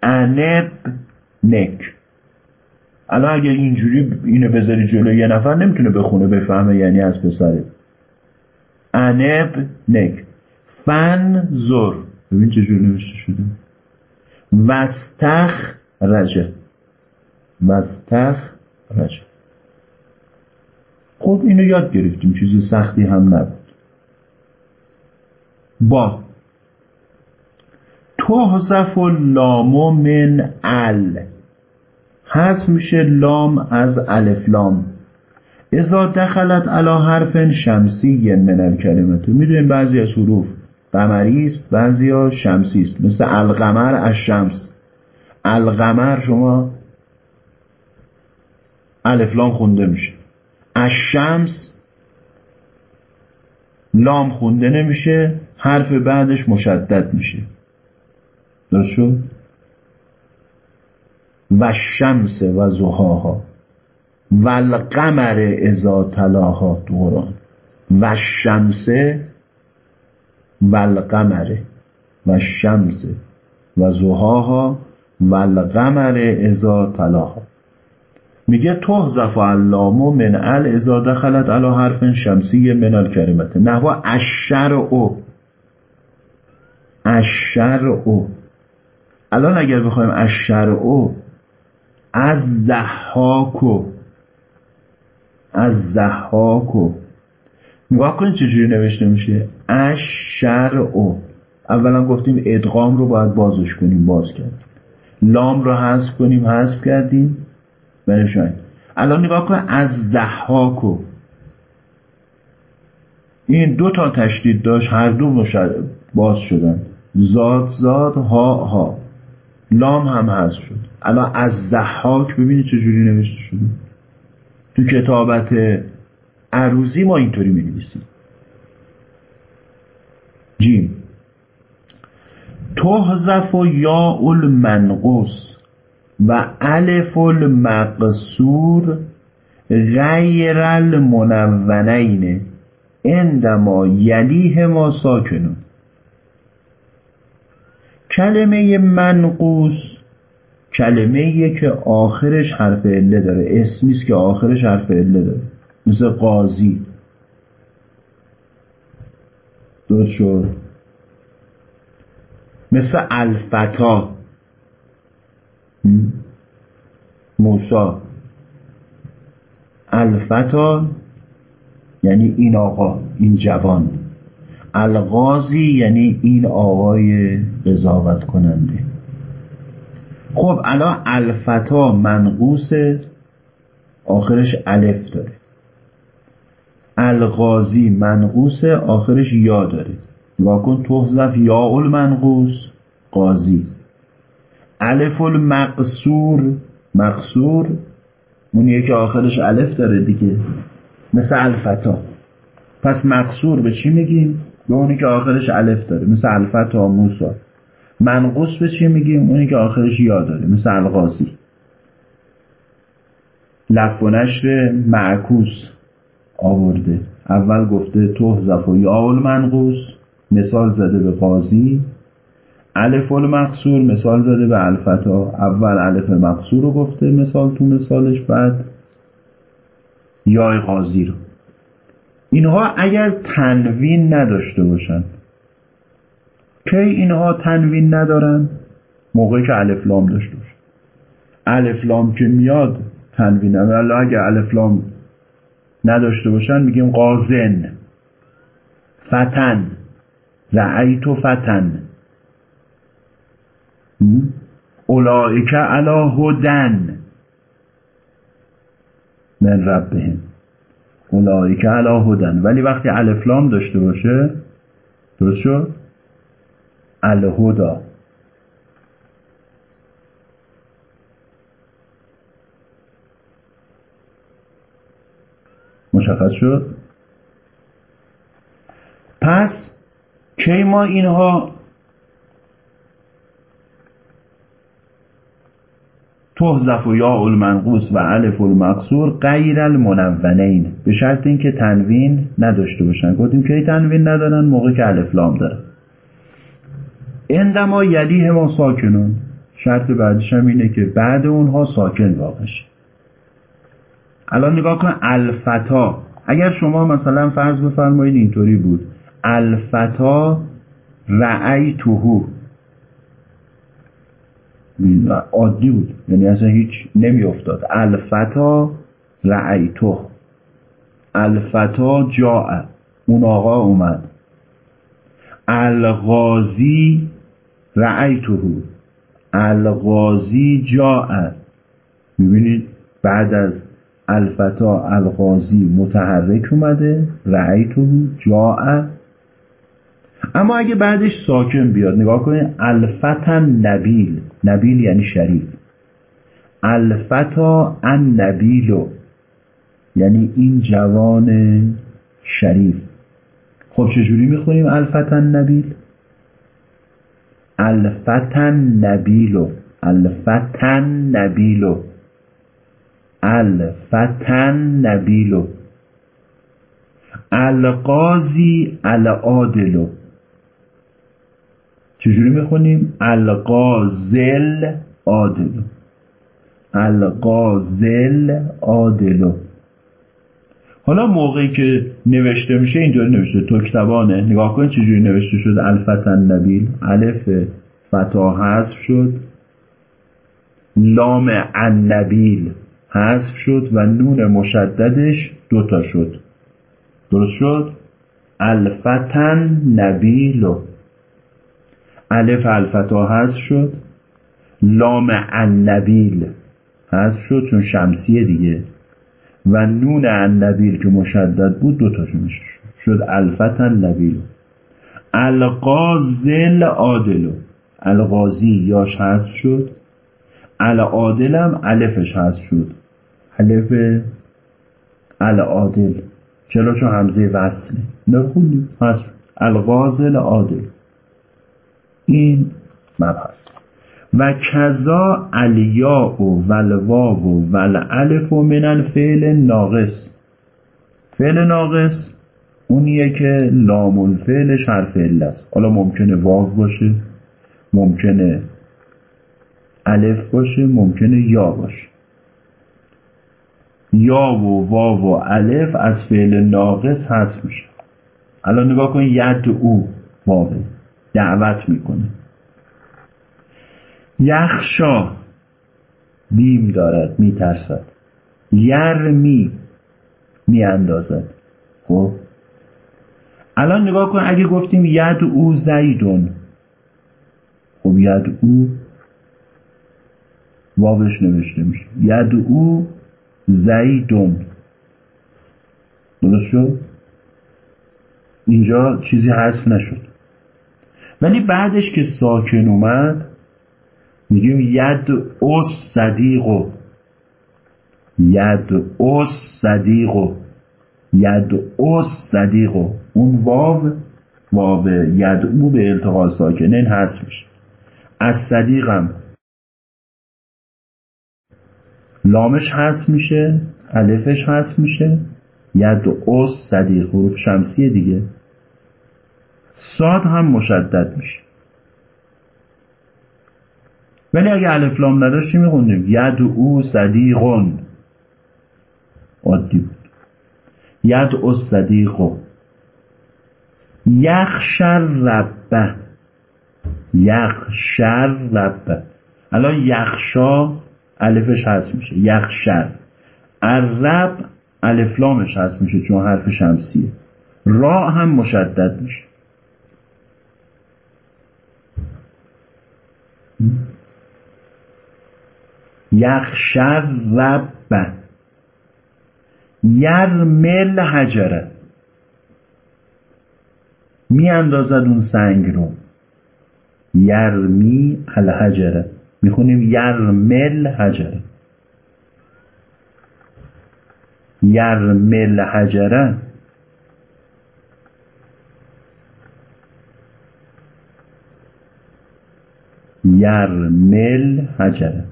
انب نک الان اگه اینجوری اینو بذاری جلو یه نفر نمی‌تونه بخونه بفهمه یعنی از پسره. انب نک فن زر. ببین چجوری نوشته شده. وستخ رجه وستخ رجه خب اینو یاد گرفتیم چیز سختی هم نبود. با. تحذف لامو من ال. حذف میشه لام از الف لام. اذا دخلت علا حرف شمسی من الکلمت می‌دونیم بعضی از حروف قمری است بعضی ها شمسی است. مثل القمر از شمس. القمر شما الف لام خونده میشه. از شمس لام خونده نمیشه حرف بعدش مشدد میشه. درست شد؟ و شمس و زهاها. و القمر ازا تلاها تو قرآن و شمس و القمر و شمس و زهاها و القمر ازا تلاها میگه تحذف علامو من ال ازا دخلت علا حرف شمسی من الکلمت. نحو اشر او اشر او الان اگر بخوایم از او از زحاکو از زحاکو نگاه کنید چجوری نوشته میشه. از او. اولا گفتیم ادغام رو باید بازش کنیم باز کردیم لام رو حذف کنیم حذف کردیم. بنشاین الان نگاه کن از زحاکو این دو تا تشدید داشت هر دو باز شدن. زاد زاد ها ها. لام هم هست شد. الان از زحاک ببینید چجوری نوشته شده. تو کتابت عروزی ما اینطوری می نویسیم جیم. تحذف یا المنقوس و الف المقصور غیر المنونین اندما یلیه ما ساکنون. کلمه منقوس کلمه که آخرش حرف عله داره. اسمی است که آخرش حرف عله داره. مثل قاضی. درست شد؟ مثل الفتا. موسا الفتا یعنی این آقا این جوان. الغازی یعنی این آقای قضاوت کننده خب الان الفتا منقوس آخرش الف داره. الغازی منقوس آخرش یا داره. واکن تحذف یا المنقوس قاضی. الف المقصور مقصور. اونیه که آخرش الف داره دیگه. مثل الفتا. پس مقصور به چی میگیم؟ به اونی که آخرش الف داره. مثل الفتا موسا منقوس به چی میگیم؟ اونی که آخرش یا داره. مثل الغازی. لف و نشر معکوس. آورده. اول گفته تحذف و یا المنقوس مثال زده به قاضی. الف مقصور مثال زده به الفتا. اول الف مقصور رو گفته مثال تو مثالش بعد یای قاضی رو. اینها اگر تنوین نداشته باشن. کی اینها تنوین ندارن؟ موقعی که الف لام داشته باشن. الف لام که میاد تنوین اگر الف لام نداشته باشن میگیم قازن. فتن. رعیت فتن. اولائک علا هدن. من ربهم. اولائک علا هدن. ولی وقتی الفلام داشته باشه درست شد؟ الهدا. مشخص شد. پس کی ما اینها تحذف و یا المنقوس و الف المقصور غیر المنونین به شرط اینکه تنوین نداشته باشن. گفتیم که تنوین ندارن؟ موقع که الف لام دارن. اندما یلیه ما ساکنون شرط بعدش هم اینه که بعد اونها ساکن واقع الان نگاه کن الفتا. اگر شما مثلا فرض بفرمایید اینطوری بود. الفتا توهو عادی بود. یعنی اصلا هیچ نمیافتاد. الفتا رعیتو الفتا جاء. اون آقا اومد. الغازی رعیتوهو الغازی جاء. می‌بینید بعد از الفتا الغازی متحرک اومده رعیتوهو جاء. اما اگه بعدش ساکن بیاد نگاه کنید الفتن نبیل. نبیل یعنی شریف. الفتا ان نبیلو. یعنی این جوان شریف. خب چجوری می‌خونیم الفتن نبیل؟ الفتن نبیلو. الفتن نبیلو. الفتن نبیلو. القاضی العادلو چجوری می‌خونیم؟ القازل عادلو القازل عادلو حالا موقعی که نوشته میشه اینجوری نوشته. تو کتابانه. نگاه کنید چجوری نوشته شد. الفتن نبیل. الف فتا حذف شد. لام النبیل. حذف شد و نون مشددش دوتا شد. درست شد؟ الفتن نبیلو الف الفتا حذف شد. لام النبیل حذف شد چون شمسیه دیگه. و نون النبیل که مشدد بود دو تاشون شد. الفتن نبیل. القازل عادلو القازی یاش حذف شد. العادلم الفش حذف شد. الف العادل. چرا؟ چون همزه وصله نخونیم حذف الغازل عادل این مبحث. و کذا الیا و ولواو و ولالف و من الفعل ناقص. فعل ناقص اونیه که لام الفعلش حرف عله است. حالا ممکنه واو باشه ممکنه الف باشه ممکنه یا باشه. یا و واو و الف از فعل ناقص هست میشه. الان نگاه کن ید او واوه دعوت می‌کنه. یخشا. بیم دارد میترسد. یرمی. میاندازد. خب؟ الان نگاه کن اگه گفتیم ید او زیدون. خب ید او واوش نوشته میشه. ید او زیدون درست شد؟ اینجا چیزی حذف نشد. ولی بعدش که ساکن اومد میگیم ید او صدیقو ید او صدیقو ید او صدیقو اون واو واو ید او به التقاء ساکنین هست میشه. از صدیقم. لامش هست میشه الفش هست میشه. ید او صدیق حروف شمسیه دیگه. ساد هم مشدد میشه. ولی اگه الف لام نداشت چی میخوندیم؟ ید او صدیقون عادی بود. ید او صدیقو یخشر ربه یخشر ربه الان یخشا الفش هست میشه. یخشر الرب الفلامش هست میشه چون حرف شمسیه. را هم مشدد میشه. یخشر ربه یرمل حجره. می اندازد اون سنگ رو. یرمی الحجره. می‌خونیم یرمل حجره. یرمل حجره. یرمل حجره.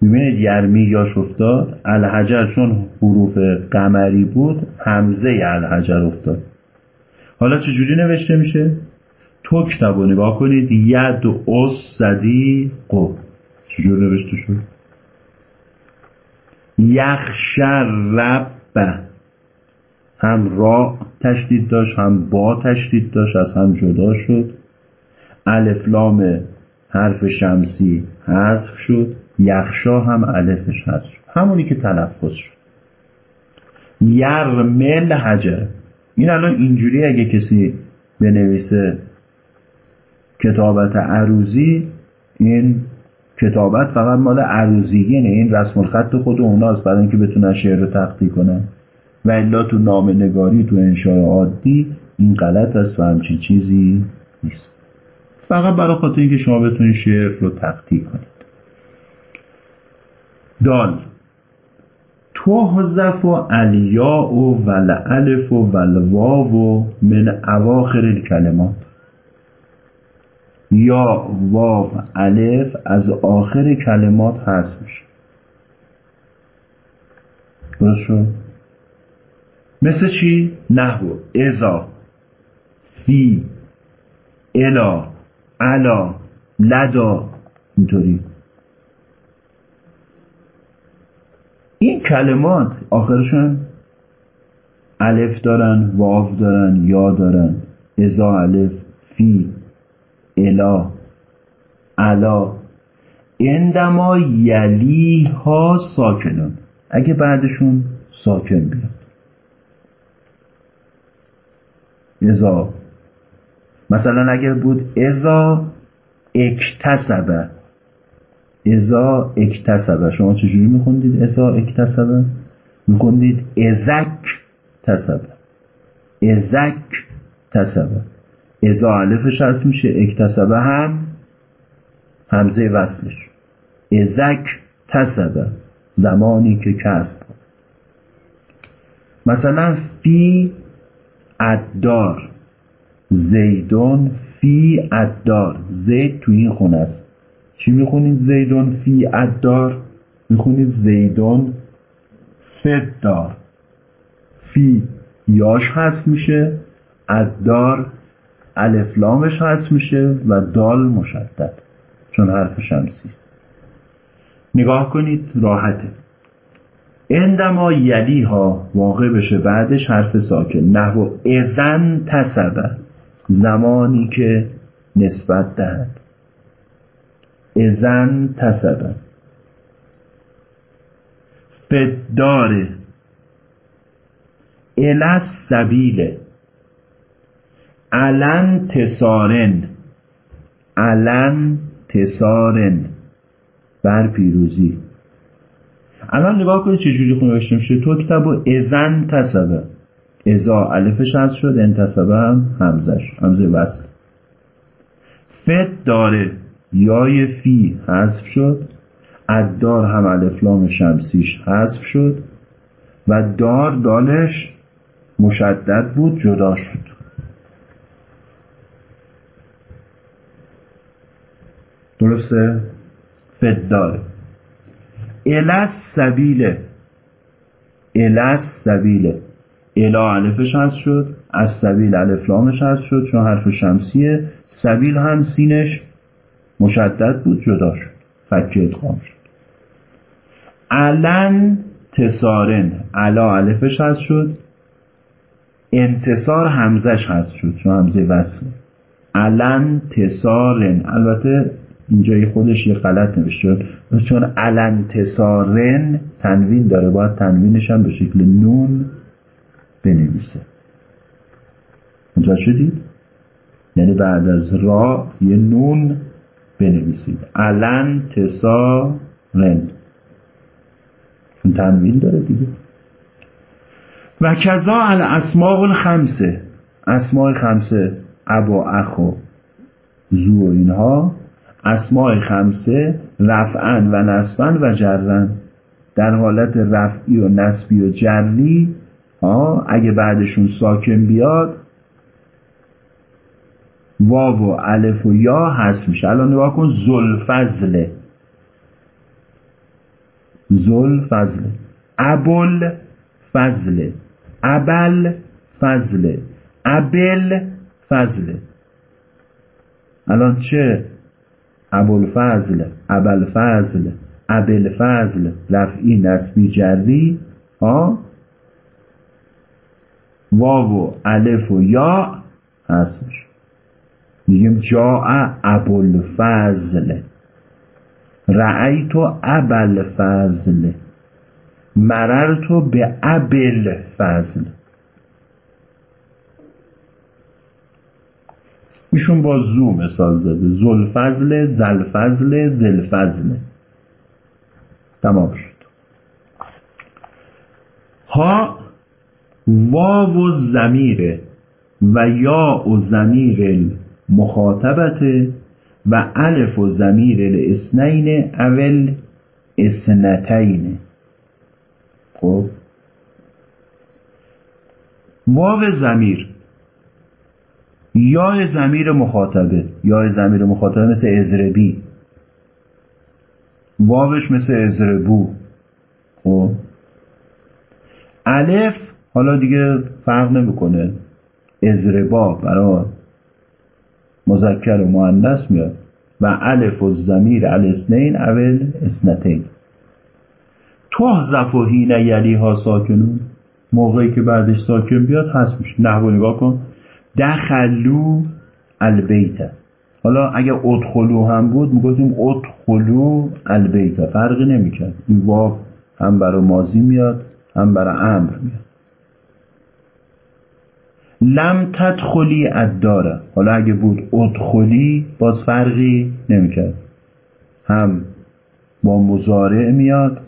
می‌بینید یرمی یاش افتاد. الحجر چون حروف قمری بود همزه الحجر افتاد. حالا چجوری نوشته میشه؟ تکتب و نگاه کنید ید و صدی قو چجور نوشته شد؟ یخشر رب. هم را تشدید داشت هم با تشدید داشت از هم جدا شد. الفلام حرف شمسی حذف شد. یخشا هم الفش حذف شد. همونی که تلفظ شد. یرمل حجر. این الان اینجوری اگه کسی بنویسه کتابت عروزی این کتابت فقط مال عروزیینه این رسم الخط خود اوناست برای اینکه بتونن شعر رو تختی کنن. و الا تو نام نگاری تو انشاء عادی این غلط است و همچین چیزی نیست. فقط برای خاطر اینکه شما بتونید شعر رو تختی کنید. دال. تحذف الیاء و الالف و الواو من اواخر الکلمات. یا واو الف از آخر کلمات هست میشه. شد؟ مثل چی؟ نحو ازا فی الا علا لدا اینطوری. این کلمات آخرشون الف دارن واو دارن یا دارن. ازا الف فی الا علا. اندما یلی ها ساکنون. اگه بعدشون ساکن بیاد ازا مثلا اگر بود ازا اکتسبه. ازا اکتسبه شما چجوری میخوندید؟ ازا اکتسبه میخوندید ازک تسبه ازک تسبه ازا علفش هست میشه اکتسبه هم همزه وصلش. ازک تسبه زمانی که کسب. مثلا فی ادار زیدون فی ادار زید تو این خونه است. چی می‌خونید؟ زیدون فی ادار می‌خونید زیدون فدار فی یاش هست میشه ادار الفلامش هست میشه و دال مشدد چون حرف شمسی. نگاه کنید راحته. اندما یلیها واقع بشه بعدش حرف ساکن. نحو ازن تصبه زمانی که نسبت دهد ازن تصبه فداره الس سبیله علن تسارن علن تسارن بر پیروزی. الان نگاه کنید چجوری خونوشته میشه. تو کتاب ازن تصبه ازا الفش هست شد انتصبه هم همزش همزه وصل. فت داره یای فی حذف شد ادار هم الفلام شمسیش حذف شد و دار دالش مشدد بود جدا شد. درسته؟ فداره الس سبیله. الس سبیله. الا الفش هست شد از سبیل الفلامش هست شد چون حرف شمسیه. سبیل هم سینش مشدد بود جدا شد فکه ادغام شد. علن تسارن علا الفش هست شد انتصار همزش هست شد چون همزه وصله. علن تسارن البته اینجای خودش یه غلط نوشته چون علن تسارن تنوین داره باید تنوینش هم به شکل نون بنویسه. متوجه شدید یعنی بعد از را یه نون بنویسید. علن تسارن چون تنوین داره دیگه. و کذا الاسماء الخمسه. اسماء خمسه ابا اخو زو و اینها. اسماء خمسه رفعن و نصبن و جرن. در حالت رفعی و نسبی و جری اگه بعدشون ساکن بیاد واو و الف و یا هست میشه. الان نگاه کن زلفزله زلفزله ابل فضله ابل فضله ابل فضله الان چه؟ ابوالفضل. ابوالفضل. ابوالفضل. رفعی نسبی جری. ها واو و الف و یا هستش میگیم جاء ابوالفضل. رأیت ابوالفضل. مررت به ابوالفضل. ایشون با زو مثال زده. زلفزل زلفزل زلفزل تمام شد. ها واو و زمیره و یا و زمیر مخاطبت و الف و زمیر الاسنین اول اسنتین خب؟ واو زمیر یا زمیر مخاطبه. یا زمیر مخاطبه مثل ازربی واوش مثل ازربو خب؟ الف حالا دیگه فرق نمی‌کنه. ازربا برای مذکر و مؤنث میاد و الف و زمیر الاسنین اول اسنتین تو و هین یلی ها ساکنون. موقعی که بعدش ساکن بیاد هست میشه. نحو نگاه کن. دخلو البیت. حالا اگر ادخلو هم بود می‌گفتیم ادخلو البیت. فرقی نمی‌کرد. این واو هم برای مازی میاد هم برای امر میاد. لم تدخلی الداره حالا اگه بود ادخلی باز فرقی نمی‌کرد. هم با مزارع میاد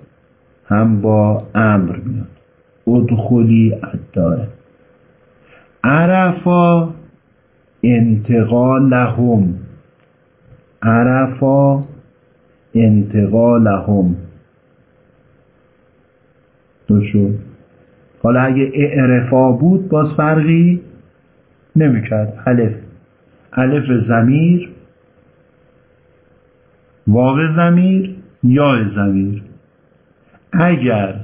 هم با امر میاد. ادخلی الداره عرفا انتقالهم. عرفا انتقالهم. دو شد؟ حالا اگه اعرفا بود باز فرقی نمی‌کرد. الف. الف زمیر واو زمیر یا زمیر اگر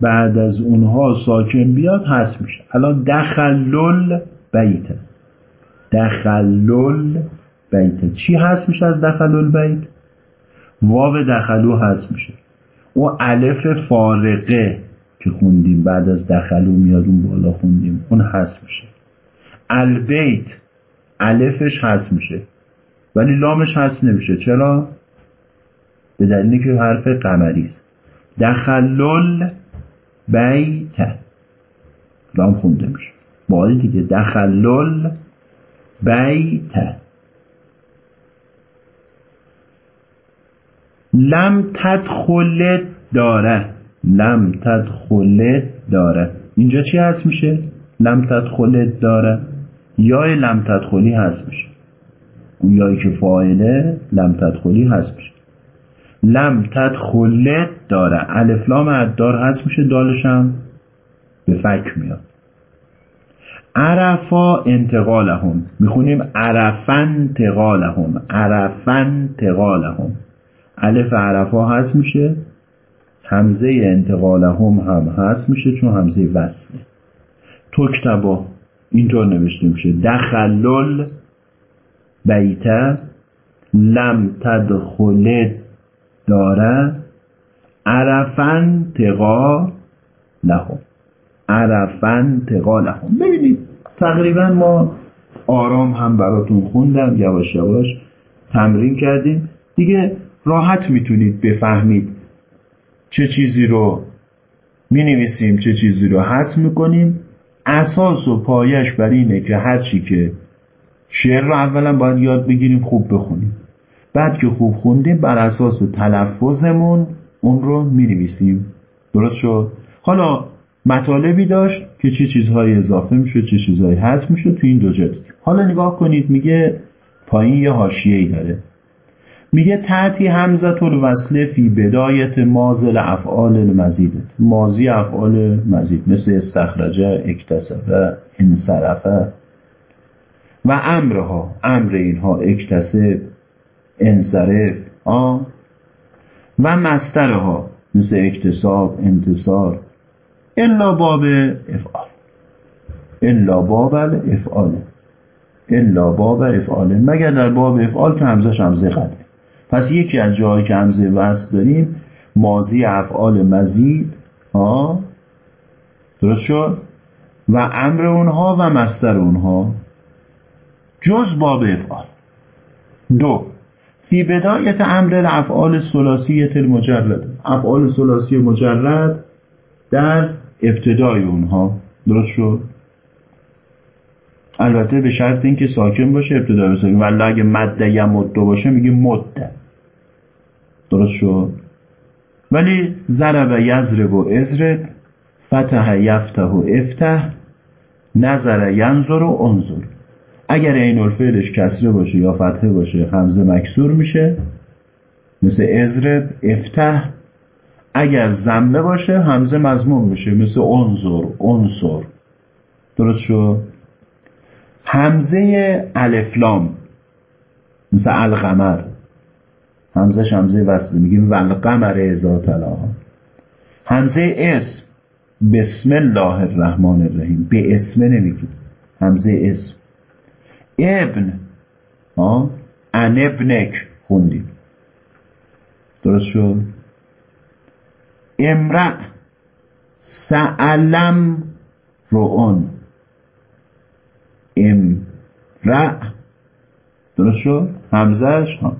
بعد از اونها ساکن بیاد هست میشه. الان دخلل بیت. دخلل بیت. چی هست میشه از دخلل بیت؟ واو دخلو هست میشه. او الف فارقه که خوندیم. بعد از دخلو میاد اون بالا خوندیم. اون حذف میشه. البیت الفش حذف میشه. ولی لامش حذف نمیشه. چرا؟ به دلیلی که حرف قمری است. دخلل بیت. لام خونده میشه. باری دیگه. دخلل بیت. لم تدخل داره. لم تدخل داره. اینجا چی هست میشه؟ لم تدخل داره. یا لم تدخلی هست میشه. اون یایی که فاعله لم تدخلی هست میشه. لم تدخل داره. الفلام ادار هست میشه دالشم به فک میاد. عرفا انتقالهم. می‌خونیم عرفن انتقالهم عرفن انتقالهم الف عرفا هست میشه. همزه انتقالهم هم هست میشه چون همزه وصله. تکتبا. اینطور نوشته میشه دخلل بیته لم تدخل داره عرفن تقا لهم. عرفن تقا لهم. ببینید تقریبا ما آرام هم براتون خوندم یواش یواش تمرین کردیم. دیگه راحت می‌تونید بفهمید چه چیزی رو می نویسیم چه چیزی رو حذف می‌کنیم. اساس و پایش بر اینه که هرچی که شعر رو اولا باید یاد بگیریم خوب بخونیم. بعد که خوب خوندیم بر اساس تلفظمون اون رو می نویسیم درست شد؟ حالا مطالبی داشت که چه چیزهایی اضافه می‌شد چه چیزهایی حذف می‌شد تو این دو جلد حالا نگاه کنید میگه پایین یه حاشیه‌ای داره. میگه تحتی همزت الوصله فی بدایت مازل افعال المزید. مازی افعال مزید. مثل استخرجه اکتسبه انصرفه و امرها. امر اینها اکتسب انصرف آ و مسترها. مثل اکتساب انتصار. الا باب افعال. الا باب افعال. الا باب افعال. مگر در باب افعال که همزش همزه قدره پس یکی از جاهایی که همزه وصل داریم مازی افعال مزید ها درست شد؟ و امر اونها و مستر اونها جز باب افعال. دو فی بدایت امر افعال سلاسیت المجرد. افعال سلاسی مجرد در ابتدای اونها. درست شد؟ البته به شرط اینکه ساکن باشه ابتدا بسازیم ولی اگه مده یا مده باشه میگه مده درست شد؟ ولی ضرب یضرب و ازرب فتح یفته و افتح نظر ینظر و انظر. اگر این الفعلش کسره باشه یا فتحه باشه همزه مکسور میشه مثل ازرب افتح. اگر زمه باشه همزه مضموم میشه مثل انظر انصر. درست شد؟ همزه الفلام مثل القمر. همزه همزه وصله میگیم والقمر ازا تلاها. همزه اسم بسم الله الرحمن الرحیم. به اسم نمیگیم. همزه اسم ابن. ها ان ابنک خوندیم. درست شد؟ امرع سعلم رؤون. امرع درست شد؟ همزش ها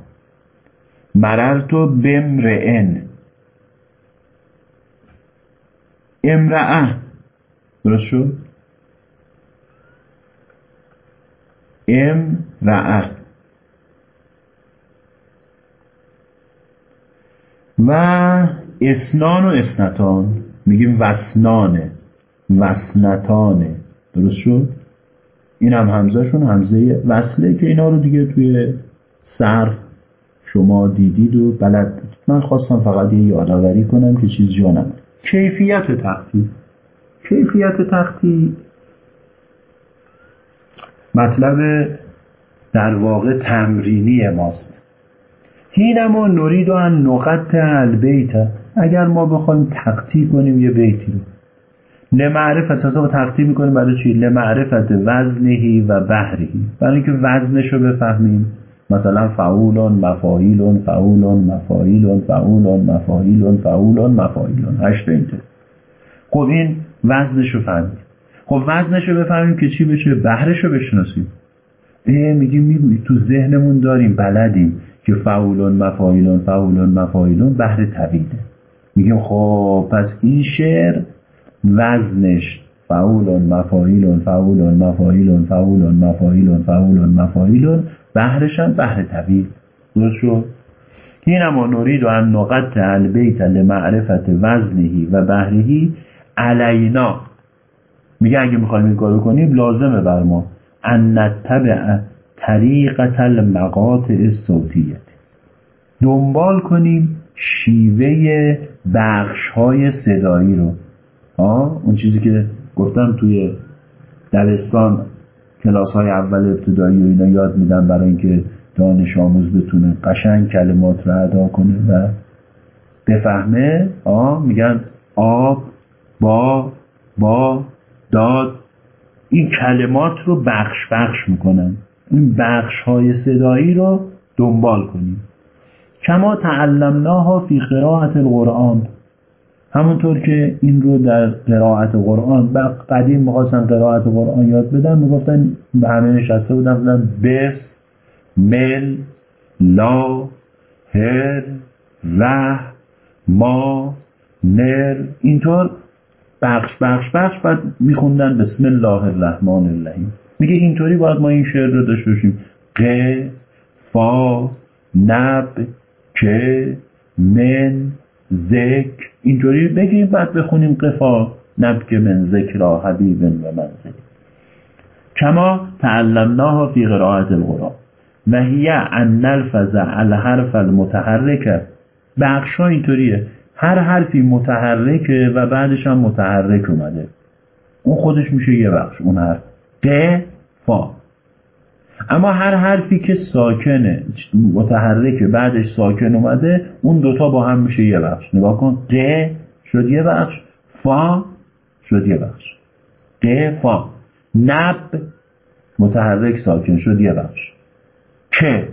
مررتو بمرئن. امرأه. درست شد؟ امرأه. و اسنان و اسنتان. میگیم وسنانه. وسنتانه. درست شد؟ این هم همزهشون همزه وصله که اینا رو دیگه توی صرف شما دیدید و بلد بود من خواستم فقط یه یادآوری کنم که چیز جانم کیفیت تختی. کیفیت تختی مطلب در واقع تمرینی ماست. هینما نرید ان نقط البیت. اگر ما بخوایم تقطی کنیم یه بیتی رو. لمعرفت اصلا تقطی می‌کنیم برای چی؟ لمعرفت وزنهی و بحرهی برای اینکه وزنش رو بفهمیم. مثلا فعولون مفاعیلون فعولون مفاعیلون فعولون مفاعیلون فعولون مفاعیلون هشت اینطور. خب این وزنش رو فهمید خب وزنش رو بفهمیم که چی بشه؟ بهرش رو بشناسیم. میگیم می‌گویی تو ذهنمون داریم بلدیم که فعولون مفایلون فعولون مفایلون بهر طویله میگیم خب پس این شعر وزنش فعولون مفایلون فعولون مفایلون فعولون مفایلون فعولون مفایلون بهرش هم بهر طویل درست شد؟ این اما نورید و ان نقط البیت لمعرفت وزنهی و بهرهی علینا. میگه اگه می‌خوایم این کارو کنیم لازمه بر ما ان نتبع طریقت المقاطع صوتیت دنبال کنیم شیوه بخش های صدایی رو. آه اون چیزی که گفتم توی دبستان کلاس های اول ابتدایی و اینا یاد میدن برای اینکه دانش آموز بتونه قشنگ کلمات رو ادا کنه و بفهمه. آه میگن آب با با داد این کلمات رو بخش بخش می‌کنن. این بخش های صدایی رو دنبال کنیم. کما تعلمناها فی قرائت القرآن. همونطور که این رو در قرائت قرآن قدیم می‌خواستن قرائت قرآن یاد بدن می‌گفتن به همه نشسته بودن بودن بس مل لا هر ره ما نر اینطور بخش بخش بخش بعد میخوندن بسم الله الرحمن الرحیم. میگه اینطوری باید ما این شعر رو داشته باشیم. ق فا نب که من ذک اینطوری بگیم بعد بخونیم قفا نب که من ذکر حبیب و منزل. کما تعلمناها فی قرائت القرآن. و هی ان نلفظ الحرف المتحرکه بخش ها اینطوریه. هر حرفی متحرکه و بعدش هم متحرک اومده. اون خودش میشه یه بخش اون حرف. ق فا. اما هر حرفی که ساکنه متحرکه بعدش ساکن اومده اون دوتا با هم میشه یه بخش. نگاه کن. ق شد یه بخش. فا شد یه بخش. ق فا. نب متحرک ساکن. شد یه بخش. که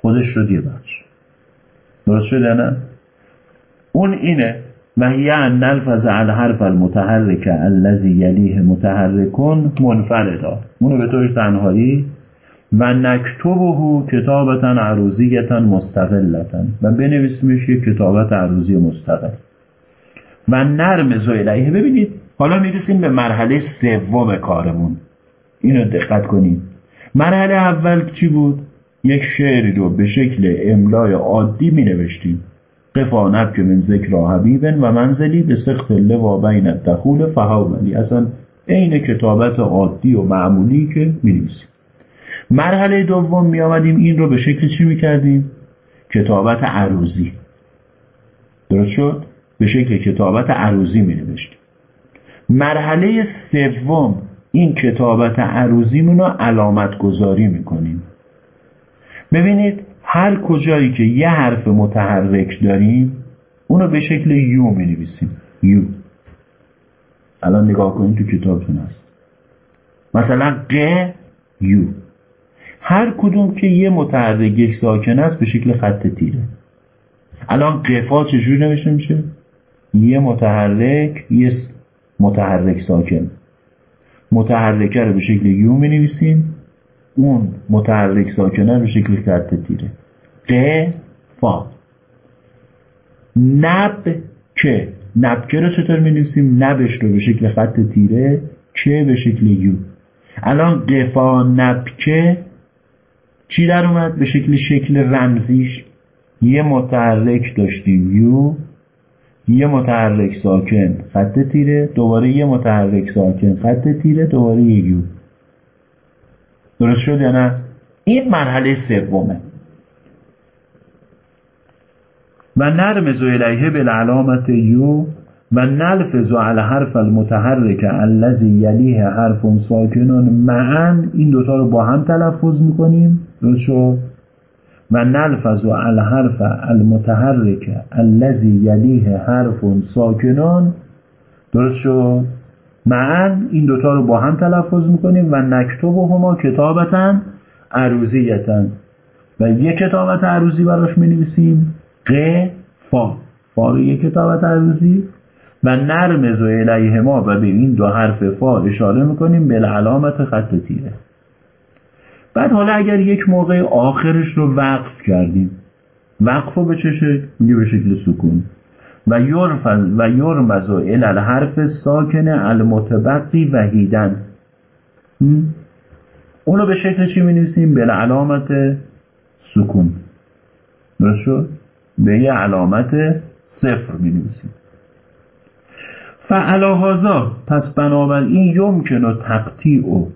خودش شد یه بخش. درست شده نه؟ اون اینه. و هی ان نلفظ الحرف المتحرک الذی یلیه متحرکون منفردا. اونو به طور تنهایی و نکتبه کتابتا عروضیتا مستقلتا و بنویسیمش یک کتابت عروضی مستقل. و نرم زویلیه ببینید حالا می‌رسیم به مرحله سوم کارمون. اینو دقت کنید. مرحله اول چی بود؟ یک شعری رو به شکل املای عادی می نوشتیم قفا نبک من ذکر حبیبن و منزلی به سخت لوا بین الدخول فهاولی اصلا عین کتابت عادی و معمولی که می نویسیم مرحله دوم می آمدیم این رو به شکل چی می کردیم؟ کتابت عروضی. درست شد؟ به شکل کتابت عروضی می نوشتیم. مرحله سوم این کتابت عروضیمون رو علامت گذاری می کنیم. ببینید هر کجایی که یه حرف متحرک داریم اونو به شکل یو می نویسیم. یو. الان نگاه کنید تو کتابتون هست. مثلا ق یو. هر کدوم که یه متحرک ساکن است به شکل خط تیره. الان قفا چجور نوشته میشه؟ یه متحرک یه متحرک ساکن. متحرکه رو به شکل یو می نویسیم اون متحرک ساکنه به شکل خط تیره. ق فا نب که نبکه رو چطور می نویسیم نبش رو به شکل خط تیره که به شکل یو. الان قفا نبکه چی در اومد؟ به شکل شکل رمزیش یه متحرک داشتیم یو یه متحرک ساکن خط تیره دوباره یه متحرک ساکن خط تیره دوباره یه یو. درست شد یا نه؟ این مرحله سومه. و نرمز الیه بالعلامت یو و نلفظ علی حرف المتحرک الذی یلیه حرف ساکنان معا این دوتا رو با هم تلفظ می‌کنیم. درست شد؟ و نلفظ علی حرف المتحرک الذی یلیه حرف ساکنان درست شد؟ معن این دوتا رو با هم تلفظ می‌کنیم و نکتب هما کتابتن عروضیتن. و یک کتابت عروضی براش می‌نویسیم ق فا. فا رو یک کتابت عروضی. و نرمز و الیه ما و به این دو حرف فا اشاره می‌کنیم به علامت خط تیره بعد حالا اگر یک موقع آخرش رو وقف کردیم وقف رو به چه شکل؟ میگه به شکل سکون و یرفز و یرمز و الحرف ساکن المتبقی وحیدن اونو به شکل چی می نویسیم؟ به علامت سکون درست شد؟ به یه علامت صفر می نویسیم فعلا پس بنابراین یمکن و تقطیع و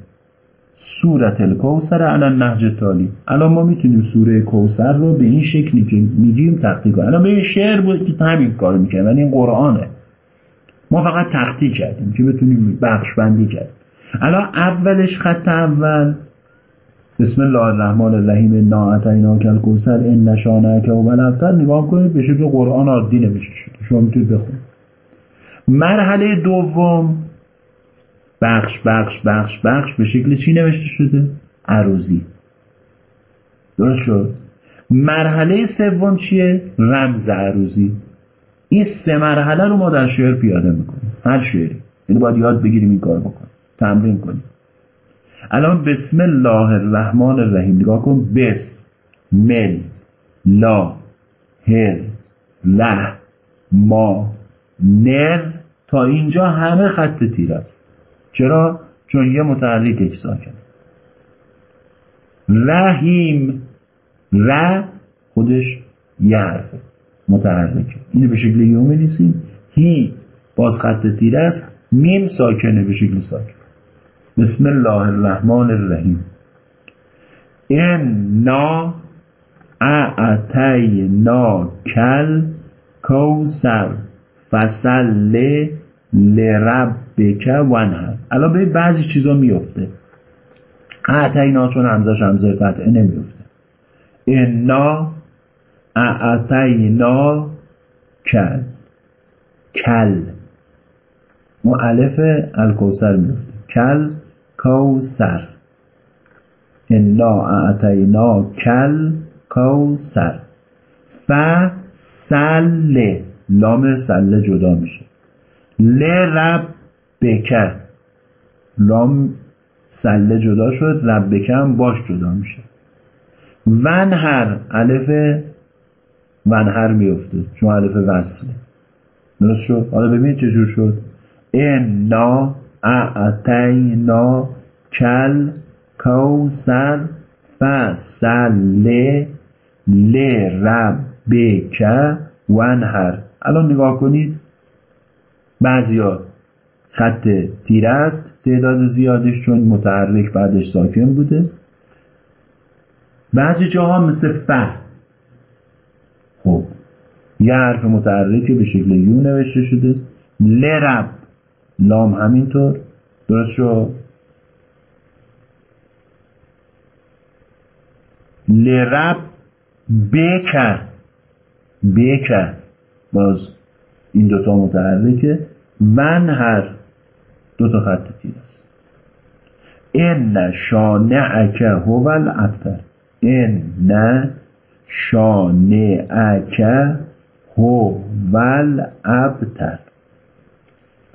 صورت الکوسر علی نهج تالی الان ما می‌تونیم سوره کوسر رو به این شکلی که میگیم تقطیع کنیم. الان به شعر بود که همین کار می‌کنیم ولی این قرآنه. ما فقط تقطیع کردیم که بتونیم بخش بندی کردیم. الان اولش خط اول. بسم الله الرحمن الرحیم. نا اتینا کل کوسر این نشانه که و بلفتر نگاه کنید به شکل قرآن عادی نمیشه شده. شما می‌تونید بخونید. مرحله دوم. بخش بخش بخش بخش به شکل چی نوشته شده؟ عروضی. درست شد؟ مرحله سوم چیه؟ رمز عروضی. این سه مرحله رو ما در شعر پیاده می‌کنیم. هر شعری. یعنی باید یاد بگیریم این کار بکنیم. تمرین کنیم. الان بسم الله الرحمن الرحیم. نگاه کن. بس مل لا هر له ما. نر تا اینجا همه خط تیر است چرا؟ چون یه متحرک یک ساکن رحیم ر خودش یه حرفه متحرکه اینو به شکل یو می هی باز خط تیر است میم ساکنه به شکل ساکن. بسم الله الرحمن الرحیم. نا اعتینا کل کوسر فصل لربک ونهر الان به بعضی چیزا میفته اعتینا چون همزش همزه قطعه نمیفته انا اعتینا کل. کل. معلف الکوسر میفته کل کوسر انا اعتینا کل کوسر فسل لام سله جدا میشه. لرب بکر لام سله جدا شد رب هم باش جدا میشه. ونهر الف ونهر میفته چون الف وصله. درست شد؟ حالا ببینید چجور شد. انا اعتینا کل کوسر فسل لربک ونهر. الان نگاه کنید بعضیا خط تیره است تعداد زیادش چون متحرک بعدش ساکن بوده. بعضی جاها مثل ف. خب یه حرف متحرک به شکل یو نوشته شده. لرب لام همینطور. درست شو لرب بکر بکر. باز این دوتا متحرکه. هر دو تا خط تیر است. ان شانعک هو الابتر ان شانعک هو الابتر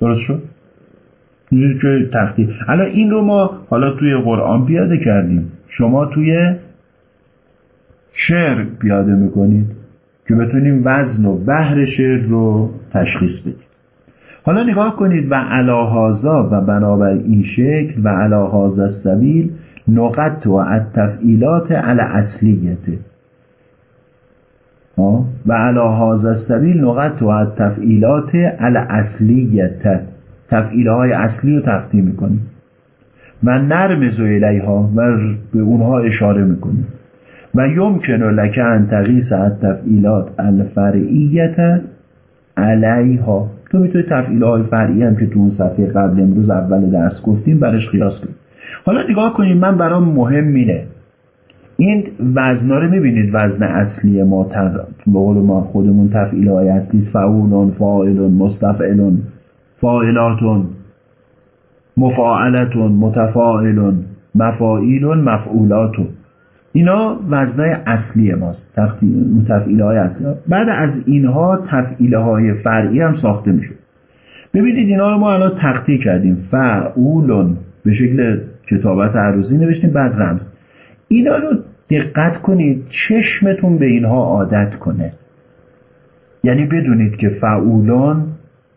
درست شد؟ که تختی الان این رو ما حالا توی قرآن پیاده کردیم. شما توی شعر پیاده می‌کنید. که بتونیم وزن و بهر شعر رو تشخیص بدیم. حالا نگاه کنید و علاهازا و بنابر این شکل و علاهازا سبیل نقط و التفعیلات علی اصلیته و علاهازا سبیل نقط و التفعیلات علی اصلیت. تفعیله های اصلی رو تقدیم می‌کنیم. و نرمز الیها و به اونها اشاره می‌کنیم. و یمکن لک ان تقیس التفعیلات الفرعیت علیها. تو می‌تونی تفعیل های فرعی هم که تو اون صفحه قبل امروز اول درس گفتیم برش قیاس کنیم حالا نگاه کنید من برام مهم مینه این وزنا رو می‌بینید وزن اصلی ما به قول ما خودمون تفعیل های اصلی فعولون فاعلون مستفعلون فاعلاتون مفاعلتون متفاعلون مفاعیلون مفعولاتون. اینا وزنای اصلی ماست. تفعیله های اصلی. بعد از اینها تفعیله های فرعی هم ساخته می‌شد. ببینید اینا رو ما الان تختی کردیم. فعولون به شکل کتابت عروضی نوشتیم بعد رمز. اینا رو دقت کنید چشمتون به اینها عادت کنه. یعنی بدونید که فعولان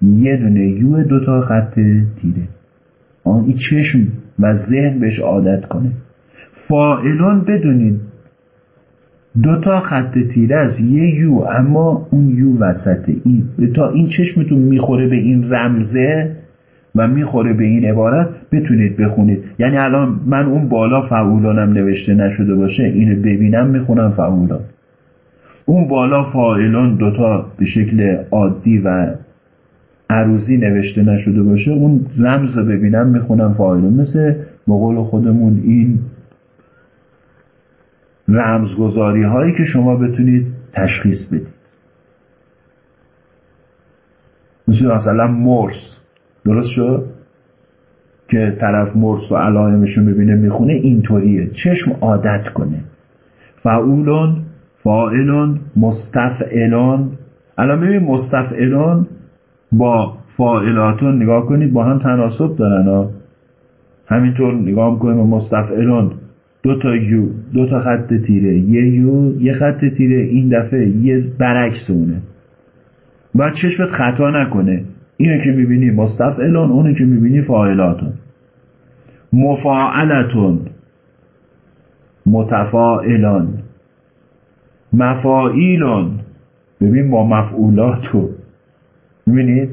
یه دونه یو دوتا خط تیره. آن این چشم و ذهن بهش عادت کنه. فاعلان بدونید دوتا خط تیره از یه یو اما اون یو وسطه این. تا این چشمتون می‌خوره به این رمزه و می‌خوره به این عبارت بتونید بخونید. یعنی الان من اون بالا فعولانم نوشته نشده باشه اینو ببینم می‌خونم فعولان اون بالا فاعلان دوتا به شکل عادی و عروضی نوشته نشده باشه. اون رمز رو ببینم می‌خونم فاعلان. مثل بقول خودمون این رمزگذاری هایی که شما بتونید تشخیص بدید. مثل مثلا مرس. درست شد؟ که طرف مرس و علائمشو ببینه می‌خونه اینطوریه. چشم عادت کنه. فعولون فاعلون مستفعلون. الان ببین مستفعلون با فاعلاتون نگاه کنید با هم تناسب دارن ها. همینطور نگاه کنیم مستفعلون. دو تا یو دو تا خط تیره یه یو یه خط تیره این دفعه یه برعکس اونه. باید چشمت خطا نکنه. اینو که می‌بینی مستفعلون اونو که می‌بینی فاعلاتون. مفاعلتون. متفاعلان. مفاعیلون. ببین با مفعولاتو. می‌بینید؟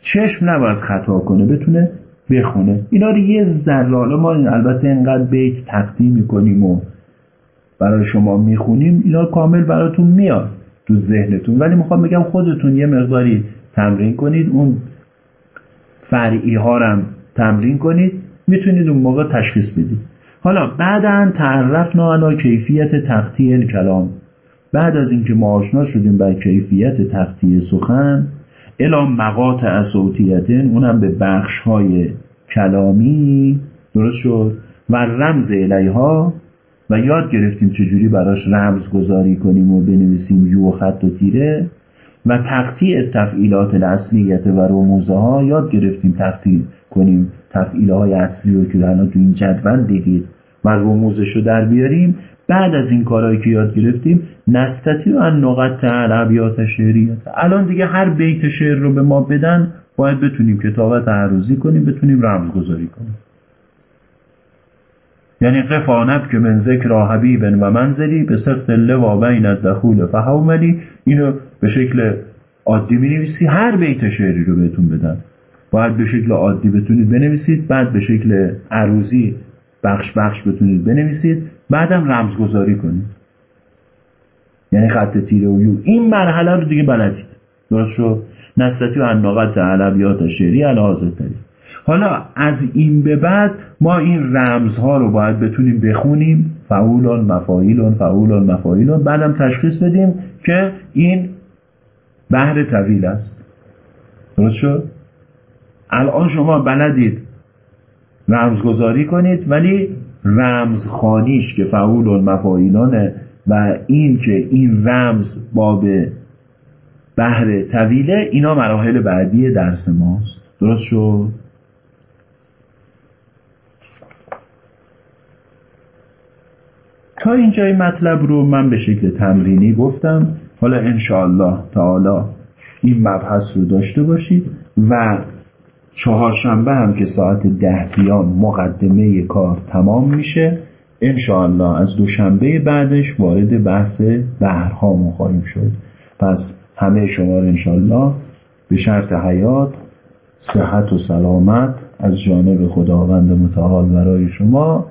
چشم نباید خطا کنه. بتونه بخونه. اینا رو یه ذره حالا ما البته اینقدر بیت تقدیم می‌کنیم و برای شما می‌خونیم. اینا کامل براتون میاد تو ذهنتون. ولی می‌خوام بگم خودتون یه مقداری تمرین کنید. اون فرعی ها هم تمرین کنید. می‌تونید اون موقع تشخیص بدید. حالا بعدا تعرفنا علی کیفیت تقطیع کلام بعد از اینکه ما آشنا شدیم بر کیفیت تقطیع سخن الا مقاطع صوتیتن اونم به بخش های کلامی درست شد. و رمز الیها و یاد گرفتیم چجوری براش رمز گذاری کنیم و بنویسیم یو و خط و تیره. و تقطیع تفعیلات الاصلیت و رموزه ها یاد گرفتیم تقطیع کنیم تفعیله های اصلی رو که الان تو این جدول دیدید. و رموزش رو در بیاریم. بعد از این کارهایی که یاد گرفتیم نستتی و ان نقط الابیات شعریت. الان دیگه هر بیت شعر رو به ما بدن باید بتونیم کتابت عروضی کنیم بتونیم رمز گذاری کنیم. یعنی قفانب که من ذکر حبیبن و منزلی به سخت لوا بین الدخول فهوملی اینو به شکل عادی می نویسی هر بیت شعری رو بهتون بدن. باید به شکل عادی بتونید بنویسید بعد به شکل عروضی بخش بخش بتونید بنویسید. بعدم رمزگذاری کنید یعنی خط تیره و یو. این مرحله رو دیگه بلدید درست شد نستتی و اناقت علویات شعری علاوه حالا از این به بعد ما این رمزها رو باید بتونیم بخونیم. فعولان مفایلون فعولان مفایلون بعدم تشخیص بدیم که این بحر طویل است. درست شد الان شما بلدید رمزگذاری کنید ولی رمز خانیش که فعول مفایلانه و این که این رمز باب بحر طویله اینا مراحل بعدی درس ماست. درست شد؟ تا اینجای مطلب رو من به شکل تمرینی گفتم. حالا انشاءالله تعالی این مبحث رو داشته باشید و چهارشنبه هم که ساعت ده بیان مقدمه کار تمام میشه انشاءالله از دوشنبه بعدش وارد بحث بهرها خواهیم شد. پس همه شما رو انشاءالله به شرط حیات صحت و سلامت از جانب خداوند متعال برای شما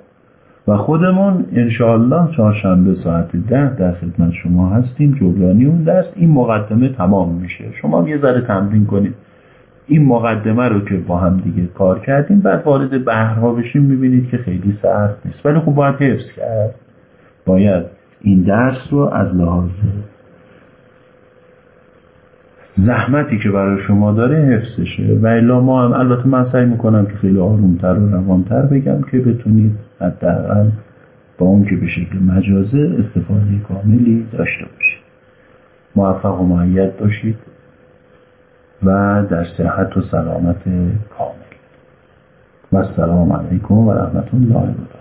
و خودمون انشاءالله چهارشنبه ساعت ده در خدمت شما هستیم. جبرانی اون دست این مقدمه تمام میشه. شما یه ذره تمرین کنید. این مقدمه رو که با هم دیگه کار کردیم بعد وارد بحرها بشیم می‌بینید که خیلی سخت نیست. ولی خب باید حفظ کرد. باید این درس رو از لحاظ زحمتی که برای شما داره حفظشه. و الا ما هم البته من سعی می‌کنم که خیلی آرومتر و روانتر بگم که بتونید حداقل با اون که به شکل مجازه استفاده کاملی داشته باشید. موفق و معید باشید. و در صحت و سلامت کامل. و السلام علیکم و رحمت الله وبرکاته